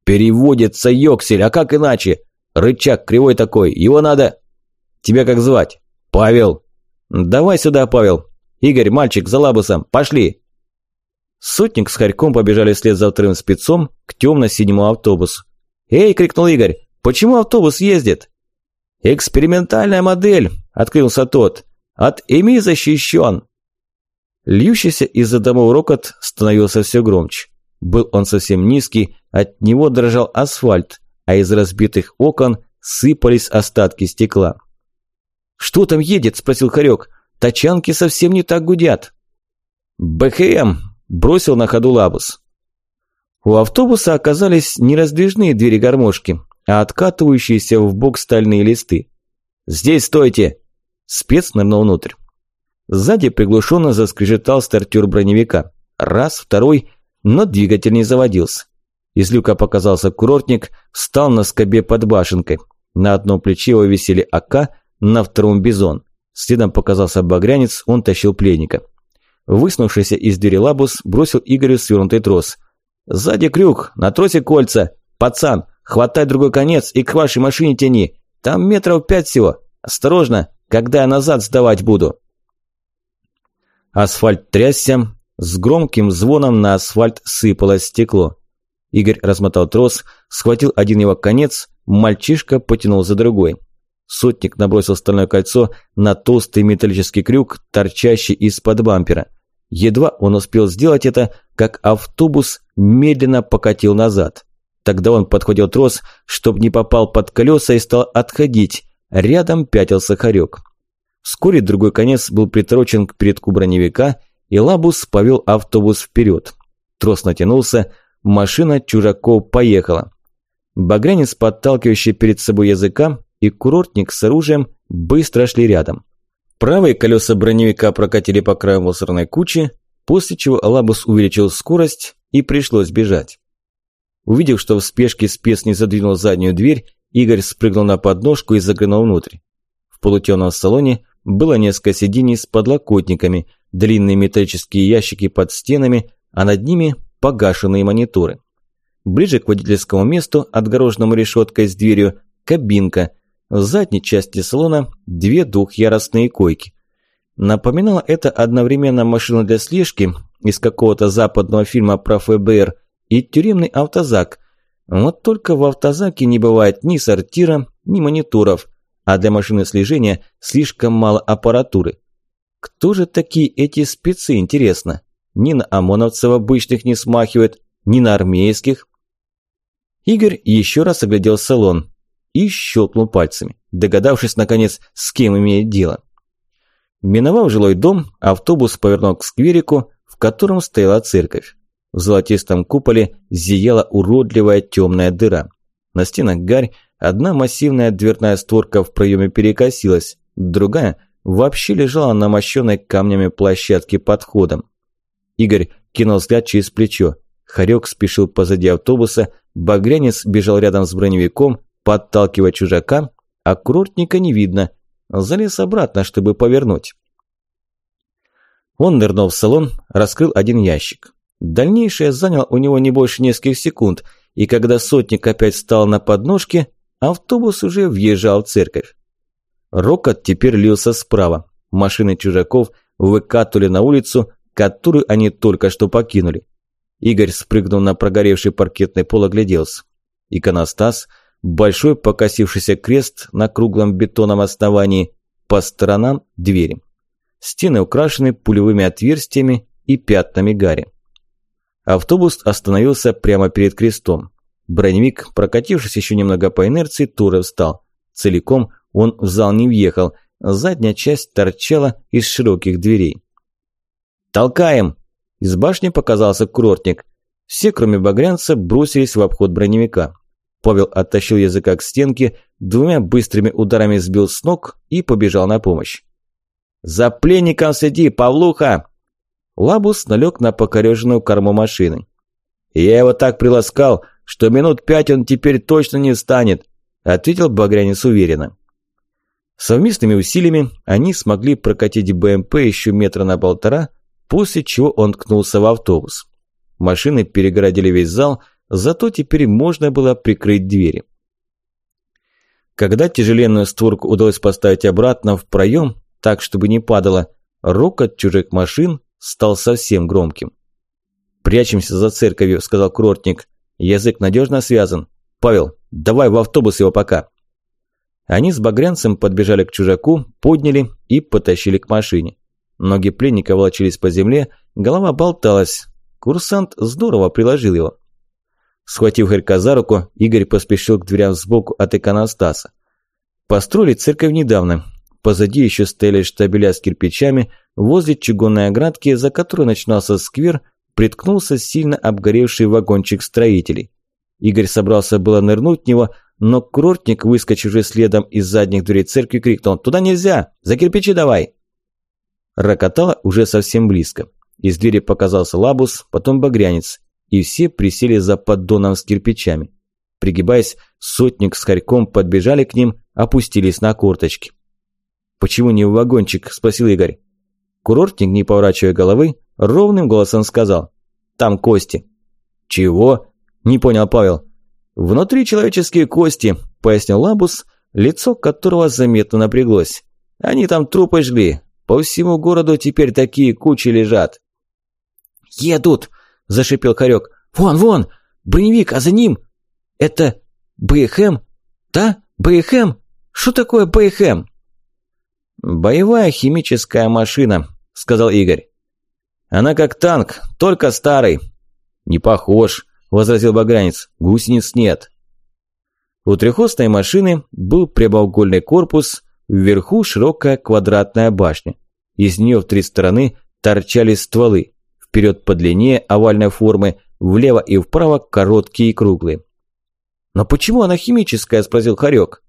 «Переводится Йоксель, а как иначе? Рычаг кривой такой, его надо...» «Тебя как звать?» «Павел». «Давай сюда, Павел. Игорь, мальчик, за лабусом, пошли!» Сотник с Харьком побежали вслед за вторым спецом к темно-синему автобусу. «Эй!» – крикнул Игорь. «Почему автобус ездит?» «Экспериментальная модель!» – открылся тот. «От ЭМИ защищен!» Льющийся из-за домов рокот становился все громче. Был он совсем низкий, от него дрожал асфальт, а из разбитых окон сыпались остатки стекла. «Что там едет?» – спросил Харек. «Тачанки совсем не так гудят». «БХМ!» – бросил на ходу Лабус. У автобуса оказались не раздвижные двери гармошки, а откатывающиеся в бок стальные листы. «Здесь стойте!» Спец нырнул внутрь. Сзади приглушенно заскрежетал стартер броневика. Раз, второй – но двигатель не заводился. Из люка показался курортник, встал на скобе под башенкой. На одном плече его висели АК, на втором бизон. Следом показался багрянец, он тащил пленника. Выснувшийся из двери лабус бросил Игорю свернутый трос. «Сзади крюк, на тросе кольца. Пацан, хватай другой конец и к вашей машине тяни. Там метров пять всего. Осторожно, когда я назад сдавать буду». Асфальт трясся, с громким звоном на асфальт сыпалось стекло. Игорь размотал трос, схватил один его конец, мальчишка потянул за другой. Сотник набросил стальное кольцо на толстый металлический крюк, торчащий из-под бампера. Едва он успел сделать это, как автобус медленно покатил назад. Тогда он подходил трос, чтобы не попал под колеса и стал отходить. Рядом пятился хорек. Вскоре другой конец был приторочен к передку броневика – и Лабус повел автобус вперед. Трос натянулся, машина чужаков поехала. Багрянец, подталкивающий перед собой языка, и курортник с оружием быстро шли рядом. Правые колеса броневика прокатили по краю мусорной кучи, после чего Лабус увеличил скорость и пришлось бежать. Увидев, что в спешке спец не задвинул заднюю дверь, Игорь спрыгнул на подножку и заглянул внутрь. В полутемном салоне было несколько сидений с подлокотниками, длинные металлические ящики под стенами, а над ними погашенные мониторы. Ближе к водительскому месту, отгороженному решеткой с дверью, кабинка. Задней части салона две двухъярусные койки. Напоминало это одновременно машину для слежки из какого-то западного фильма про ФБР и тюремный автозак. Вот только в автозаке не бывает ни сортира, ни мониторов, а для машины слежения слишком мало аппаратуры. Кто же такие эти спецы, интересно? Ни на ОМОНовцев обычных не смахивают, ни на армейских. Игорь еще раз оглядел салон и щелкнул пальцами, догадавшись, наконец, с кем имеет дело. Миновав жилой дом, автобус повернул к скверику, в котором стояла церковь. В золотистом куполе зияла уродливая темная дыра. На стенах гарь, одна массивная дверная створка в проеме перекосилась, другая вообще лежала на мощенной камнями площадке под входом. Игорь кинул взгляд через плечо. Харек спешил позади автобуса, багрянец бежал рядом с броневиком, подталкивая чужака, а курортника не видно. Залез обратно, чтобы повернуть. Он нырнул в салон, раскрыл один ящик. Дальнейшее заняло у него не больше нескольких секунд, и когда сотник опять встал на подножке, автобус уже въезжал в церковь. Рокот теперь лился справа. Машины чужаков выкатывали на улицу, которую они только что покинули. Игорь, спрыгнув на прогоревший паркетный пол, огляделся. Иконостас, большой покосившийся крест на круглом бетонном основании, по сторонам двери. Стены украшены пулевыми отверстиями и пятнами гари. Автобус остановился прямо перед крестом. Броневик, прокатившись еще немного по инерции, тоже встал. Целиком он в зал не въехал, задняя часть торчала из широких дверей. «Толкаем!» Из башни показался курортник. Все, кроме багрянца, бросились в обход броневика. Павел оттащил языка к стенке, двумя быстрыми ударами сбил с ног и побежал на помощь. «За пленником следи, Павлуха!» Лабус налег на покореженную корму машины. «Я его так приласкал, что минут пять он теперь точно не встанет», ответил Багрянец уверенно. Совместными усилиями они смогли прокатить БМП еще метра на полтора, после чего он ткнулся в автобус. Машины перегородили весь зал, зато теперь можно было прикрыть двери. Когда тяжеленную створку удалось поставить обратно в проем, так, чтобы не падало, рокот чужих машин стал совсем громким. «Прячемся за церковью», – сказал курортник. «Язык надежно связан. Павел, давай в автобус его пока». Они с багрянцем подбежали к чужаку, подняли и потащили к машине. Ноги пленника волочились по земле, голова болталась. Курсант здорово приложил его. Схватив Харька за руку, Игорь поспешил к дверям сбоку от иконостаса. Построили церковь недавно. Позади еще стояли штабеля с кирпичами, возле чугунной оградки, за которой начинался сквер, приткнулся сильно обгоревший вагончик строителей. Игорь собрался было нырнуть в него, но курортник, выскочивший следом из задних дверей церкви, крикнул «Туда нельзя! За кирпичи давай!» Рокотало уже совсем близко. Из двери показался лабус, потом багрянец, и все присели за поддоном с кирпичами. Пригибаясь, сотник с хорьком подбежали к ним, опустились на корточки. «Почему не в вагончик?» – спросил Игорь. Курортник, не поворачивая головы, ровным голосом сказал. «Там кости». «Чего?» – не понял Павел. «Внутри человеческие кости», – пояснил Лабус, лицо которого заметно напряглось. «Они там трупы жгли, по всему городу теперь такие кучи лежат. «Едут!» – зашипел Харек. «Вон, вон! Броневик, а за ним...» «Это БХМ? Да? БХМ? Что такое БХМ?» «Боевая химическая машина», – сказал Игорь. «Она как танк, только старый». «Не похож», – возразил Багрянец. «Гусениц нет». У трехосной машины был прямоугольный корпус, Вверху широкая квадратная башня. Из нее в три стороны торчали стволы. Вперед длине овальной формы, влево и вправо короткие и круглые. «Но почему она химическая?» – спросил Харек.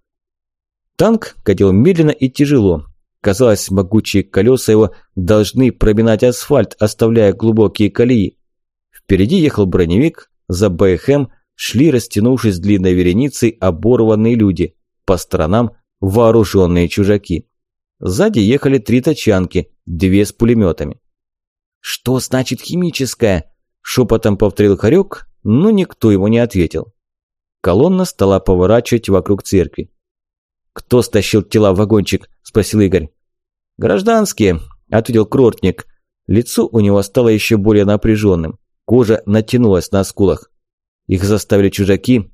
Танк катил медленно и тяжело. Казалось, могучие колеса его должны проминать асфальт, оставляя глубокие колеи. Впереди ехал броневик, за БХМ шли, растянувшись длинной вереницей, оборванные люди. По сторонам вооруженные чужаки. Сзади ехали три тачанки, две с пулеметами. «Что значит химическая?» – шепотом повторил Харек, но никто ему не ответил. Колонна стала поворачивать вокруг церкви. «Кто стащил тела в вагончик?» – спросил Игорь. «Гражданские», – ответил Крортник. Лицо у него стало еще более напряженным. Кожа натянулась на скулах. Их заставили чужаки.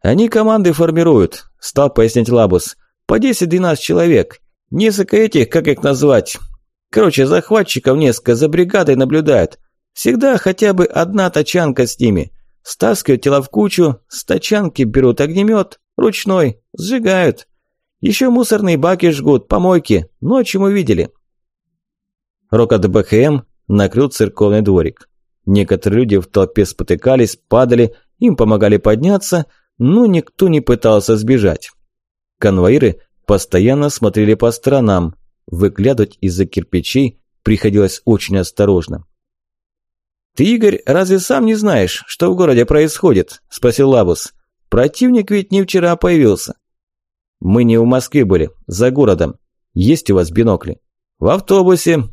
«Они команды формируют», – стал пояснять Лабус. «По 10-12 человек. Несколько этих, как их назвать? Короче, захватчиков несколько за бригадой наблюдают. Всегда хотя бы одна тачанка с ними. Стаскивают тела в кучу, с тачанки берут огнемет, ручной, сжигают. Еще мусорные баки жгут, помойки, ночью мы видели». Рокот БХМ накрыл церковный дворик. Некоторые люди в толпе спотыкались, падали, им помогали подняться, но никто не пытался сбежать. Конвоиры постоянно смотрели по сторонам, выглядывать из-за кирпичей приходилось очень осторожно. «Ты, Игорь, разве сам не знаешь, что в городе происходит?» – спросил Лабус. «Противник ведь не вчера появился». «Мы не в Москве были, за городом. Есть у вас бинокли?» «В автобусе».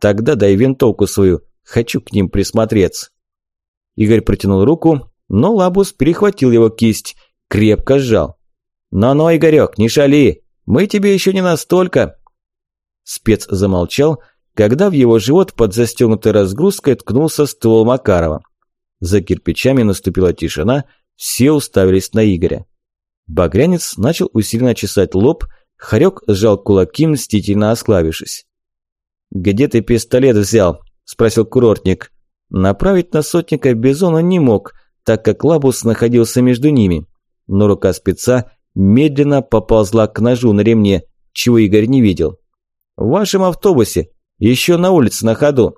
«Тогда дай винтовку свою, Хочу к ним присмотреться». Игорь протянул руку, но Лабус перехватил его кисть, крепко сжал. «Но-но, Игорек, не шали, мы тебе еще не настолько...» Спец замолчал, когда в его живот под застегнутой разгрузкой ткнулся ствол Макарова. За кирпичами наступила тишина, все уставились на Игоря. Багрянец начал усиленно чесать лоб, Харек сжал кулаки, мстительно осклавившись. «Где ты пистолет взял?» – спросил курортник. Направить на сотника Бизона не мог, так как Лабус находился между ними. Но рука спеца медленно поползла к ножу на ремне, чего Игорь не видел. «В вашем автобусе, еще на улице на ходу».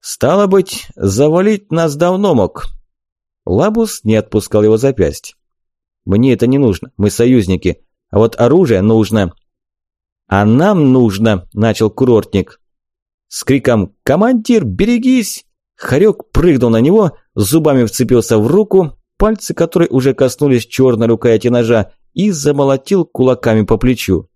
«Стало быть, завалить нас давно мог». Лабус не отпускал его запястье. «Мне это не нужно, мы союзники, а вот оружие нужно». «А нам нужно», – начал курортник. С криком «Командир, берегись!» Харек прыгнул на него, зубами вцепился в руку, пальцы которой уже коснулись черной рукояти ножа, и замолотил кулаками по плечу.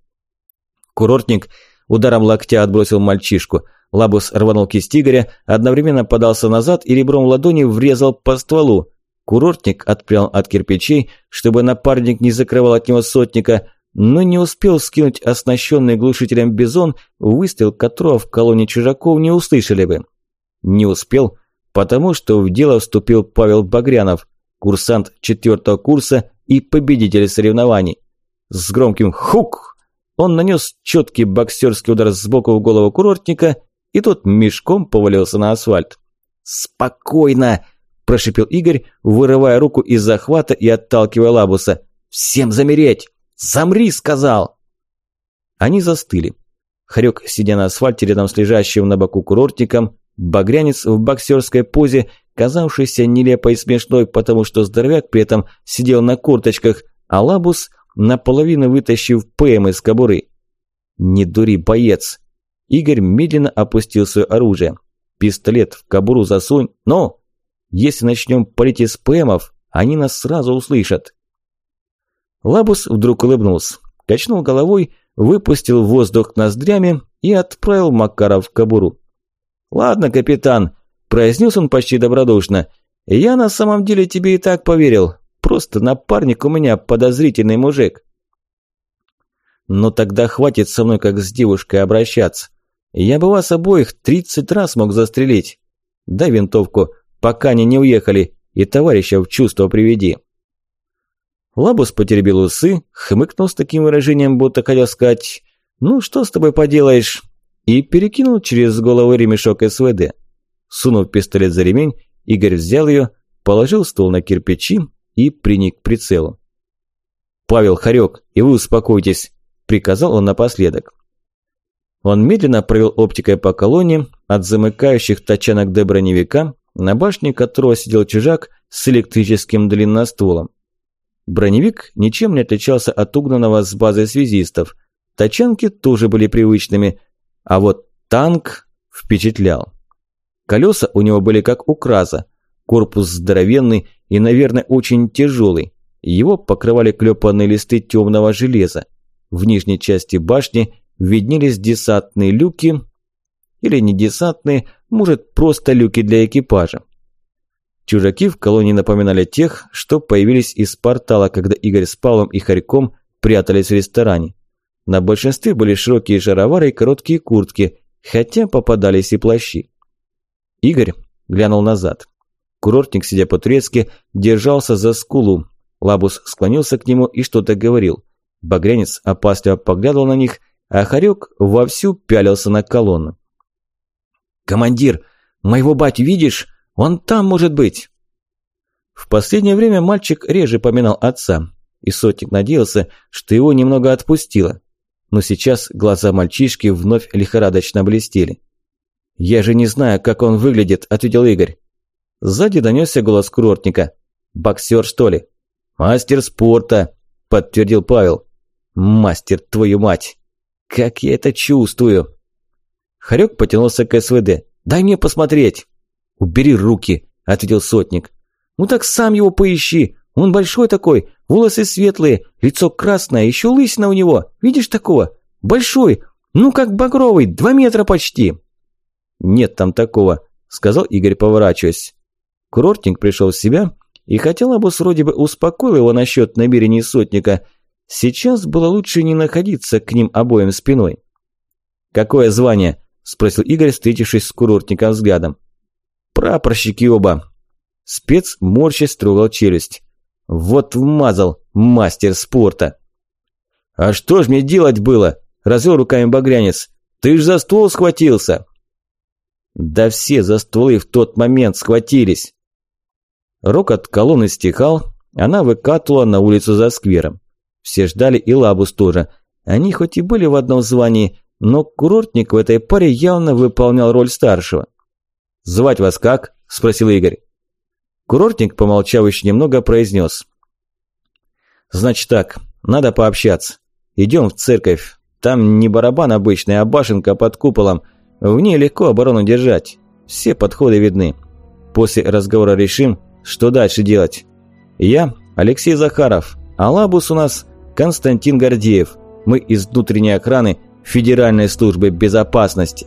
Курортник ударом локтя отбросил мальчишку. Лабус рванул кисть Игоря, одновременно подался назад и ребром ладони врезал по стволу. Курортник отпрял от кирпичей, чтобы напарник не закрывал от него сотника, но не успел скинуть оснащенный глушителем бизон, выстрел которого в колонне чужаков не услышали бы. Не успел, потому что в дело вступил Павел Багрянов, курсант четвертого курса и победитель соревнований. С громким «хук» он нанес четкий боксерский удар сбоку в голову курортника, и тот мешком повалился на асфальт. «Спокойно!» – прошипел Игорь, вырывая руку из захвата и отталкивая Лабуса. «Всем замереть!» «Замри!» – сказал. Они застыли. Хорёк, сидя на асфальте рядом с лежащим на боку курортником, багрянец в боксерской позе, казавшийся нелепой и смешной, потому что здоровяк при этом сидел на корточках, а лабус наполовину вытащив ПМ из кобуры. «Не дури, боец!» Игорь медленно опустил свое оружие. «Пистолет в кобуру засунь, но...» «Если начнем палить из ПМов, они нас сразу услышат». Лабус вдруг улыбнулся, качнул головой, выпустил воздух ноздрями и отправил Макара в кобуру. «Ладно, капитан», – произнес он почти добродушно, – «я на самом деле тебе и так поверил, просто напарник у меня подозрительный мужик». «Но тогда хватит со мной как с девушкой обращаться. Я бы вас обоих тридцать раз мог застрелить. Дай винтовку, пока они не уехали, и товарища в чувство приведи». Лабус потеребил усы, хмыкнул с таким выражением, будто хотел сказать «Ну, что с тобой поделаешь?» и перекинул через голову ремешок СВД. Сунув пистолет за ремень, Игорь взял ее, положил стол на кирпичи и приник к прицелу. «Павел Харек, и вы успокойтесь», – приказал он напоследок. Он медленно провел оптикой по колонне от замыкающих тачанок до броневика, на башне которого сидел чужак с электрическим длинностволом. Броневик ничем не отличался от угнанного с базы связистов. Тачанки тоже были привычными, а вот танк впечатлял. Колеса у него были как у Краза, корпус здоровенный и, наверное, очень тяжелый. Его покрывали клепанные листы темного железа. В нижней части башни виднелись десантные люки, или не десантные, может, просто люки для экипажа. Чужаки в колонии напоминали тех, что появились из портала, когда Игорь с Павлом и Харьком прятались в ресторане. На большинстве были широкие шаровары и короткие куртки, хотя попадались и плащи. Игорь глянул назад. Курортник, сидя по-турецки, держался за скулу. Лабус склонился к нему и что-то говорил. Багрянец опасливо поглядывал на них, а Харек вовсю пялился на колонну. «Командир, моего батю видишь? Он там может быть!» В последнее время мальчик реже поминал отца, и сотник надеялся, что его немного отпустило. Но сейчас глаза мальчишки вновь лихорадочно блестели. «Я же не знаю, как он выглядит», – ответил Игорь. Сзади донесся голос курортника. «Боксер, что ли?» «Мастер спорта», – подтвердил Павел. «Мастер, твою мать! Как я это чувствую!» Харек потянулся к СВД. «Дай мне посмотреть!» «Убери руки!» – ответил сотник. «Ну так сам его поищи! Он большой такой, волосы светлые, лицо красное, еще лысина у него. Видишь такого? Большой, ну как багровый, два метра почти!» «Нет там такого», – сказал Игорь, поворачиваясь. Курортник пришел в себя и хотел Абус вроде бы успокоил его насчет намерений сотника. Сейчас было лучше не находиться к ним обоим спиной. «Какое звание?» – спросил Игорь, встретившись с курортником взглядом. «Прапорщики оба». Спец морщась трогал челюсть. «Вот вмазал, мастер спорта!» «А что ж мне делать было?» – развел руками багрянец. «Ты ж за ствол схватился!» Да все за стволы в тот момент схватились. Рокот колонны стихал, она выкатывала на улицу за сквером. Все ждали и Лабус тоже. Они хоть и были в одном звании, но курортник в этой паре явно выполнял роль старшего. «Звать вас как?» – спросил Игорь. Курортник, помолчав еще немного, произнес. «Значит так, надо пообщаться. Идем в церковь. Там не барабан обычный, а башенка под куполом – в ней легко оборону держать. Все подходы видны. После разговора решим, что дальше делать. Я Алексей Захаров, а лабус у нас Константин Гордеев. Мы из внутренней охраны Федеральной службы безопасности.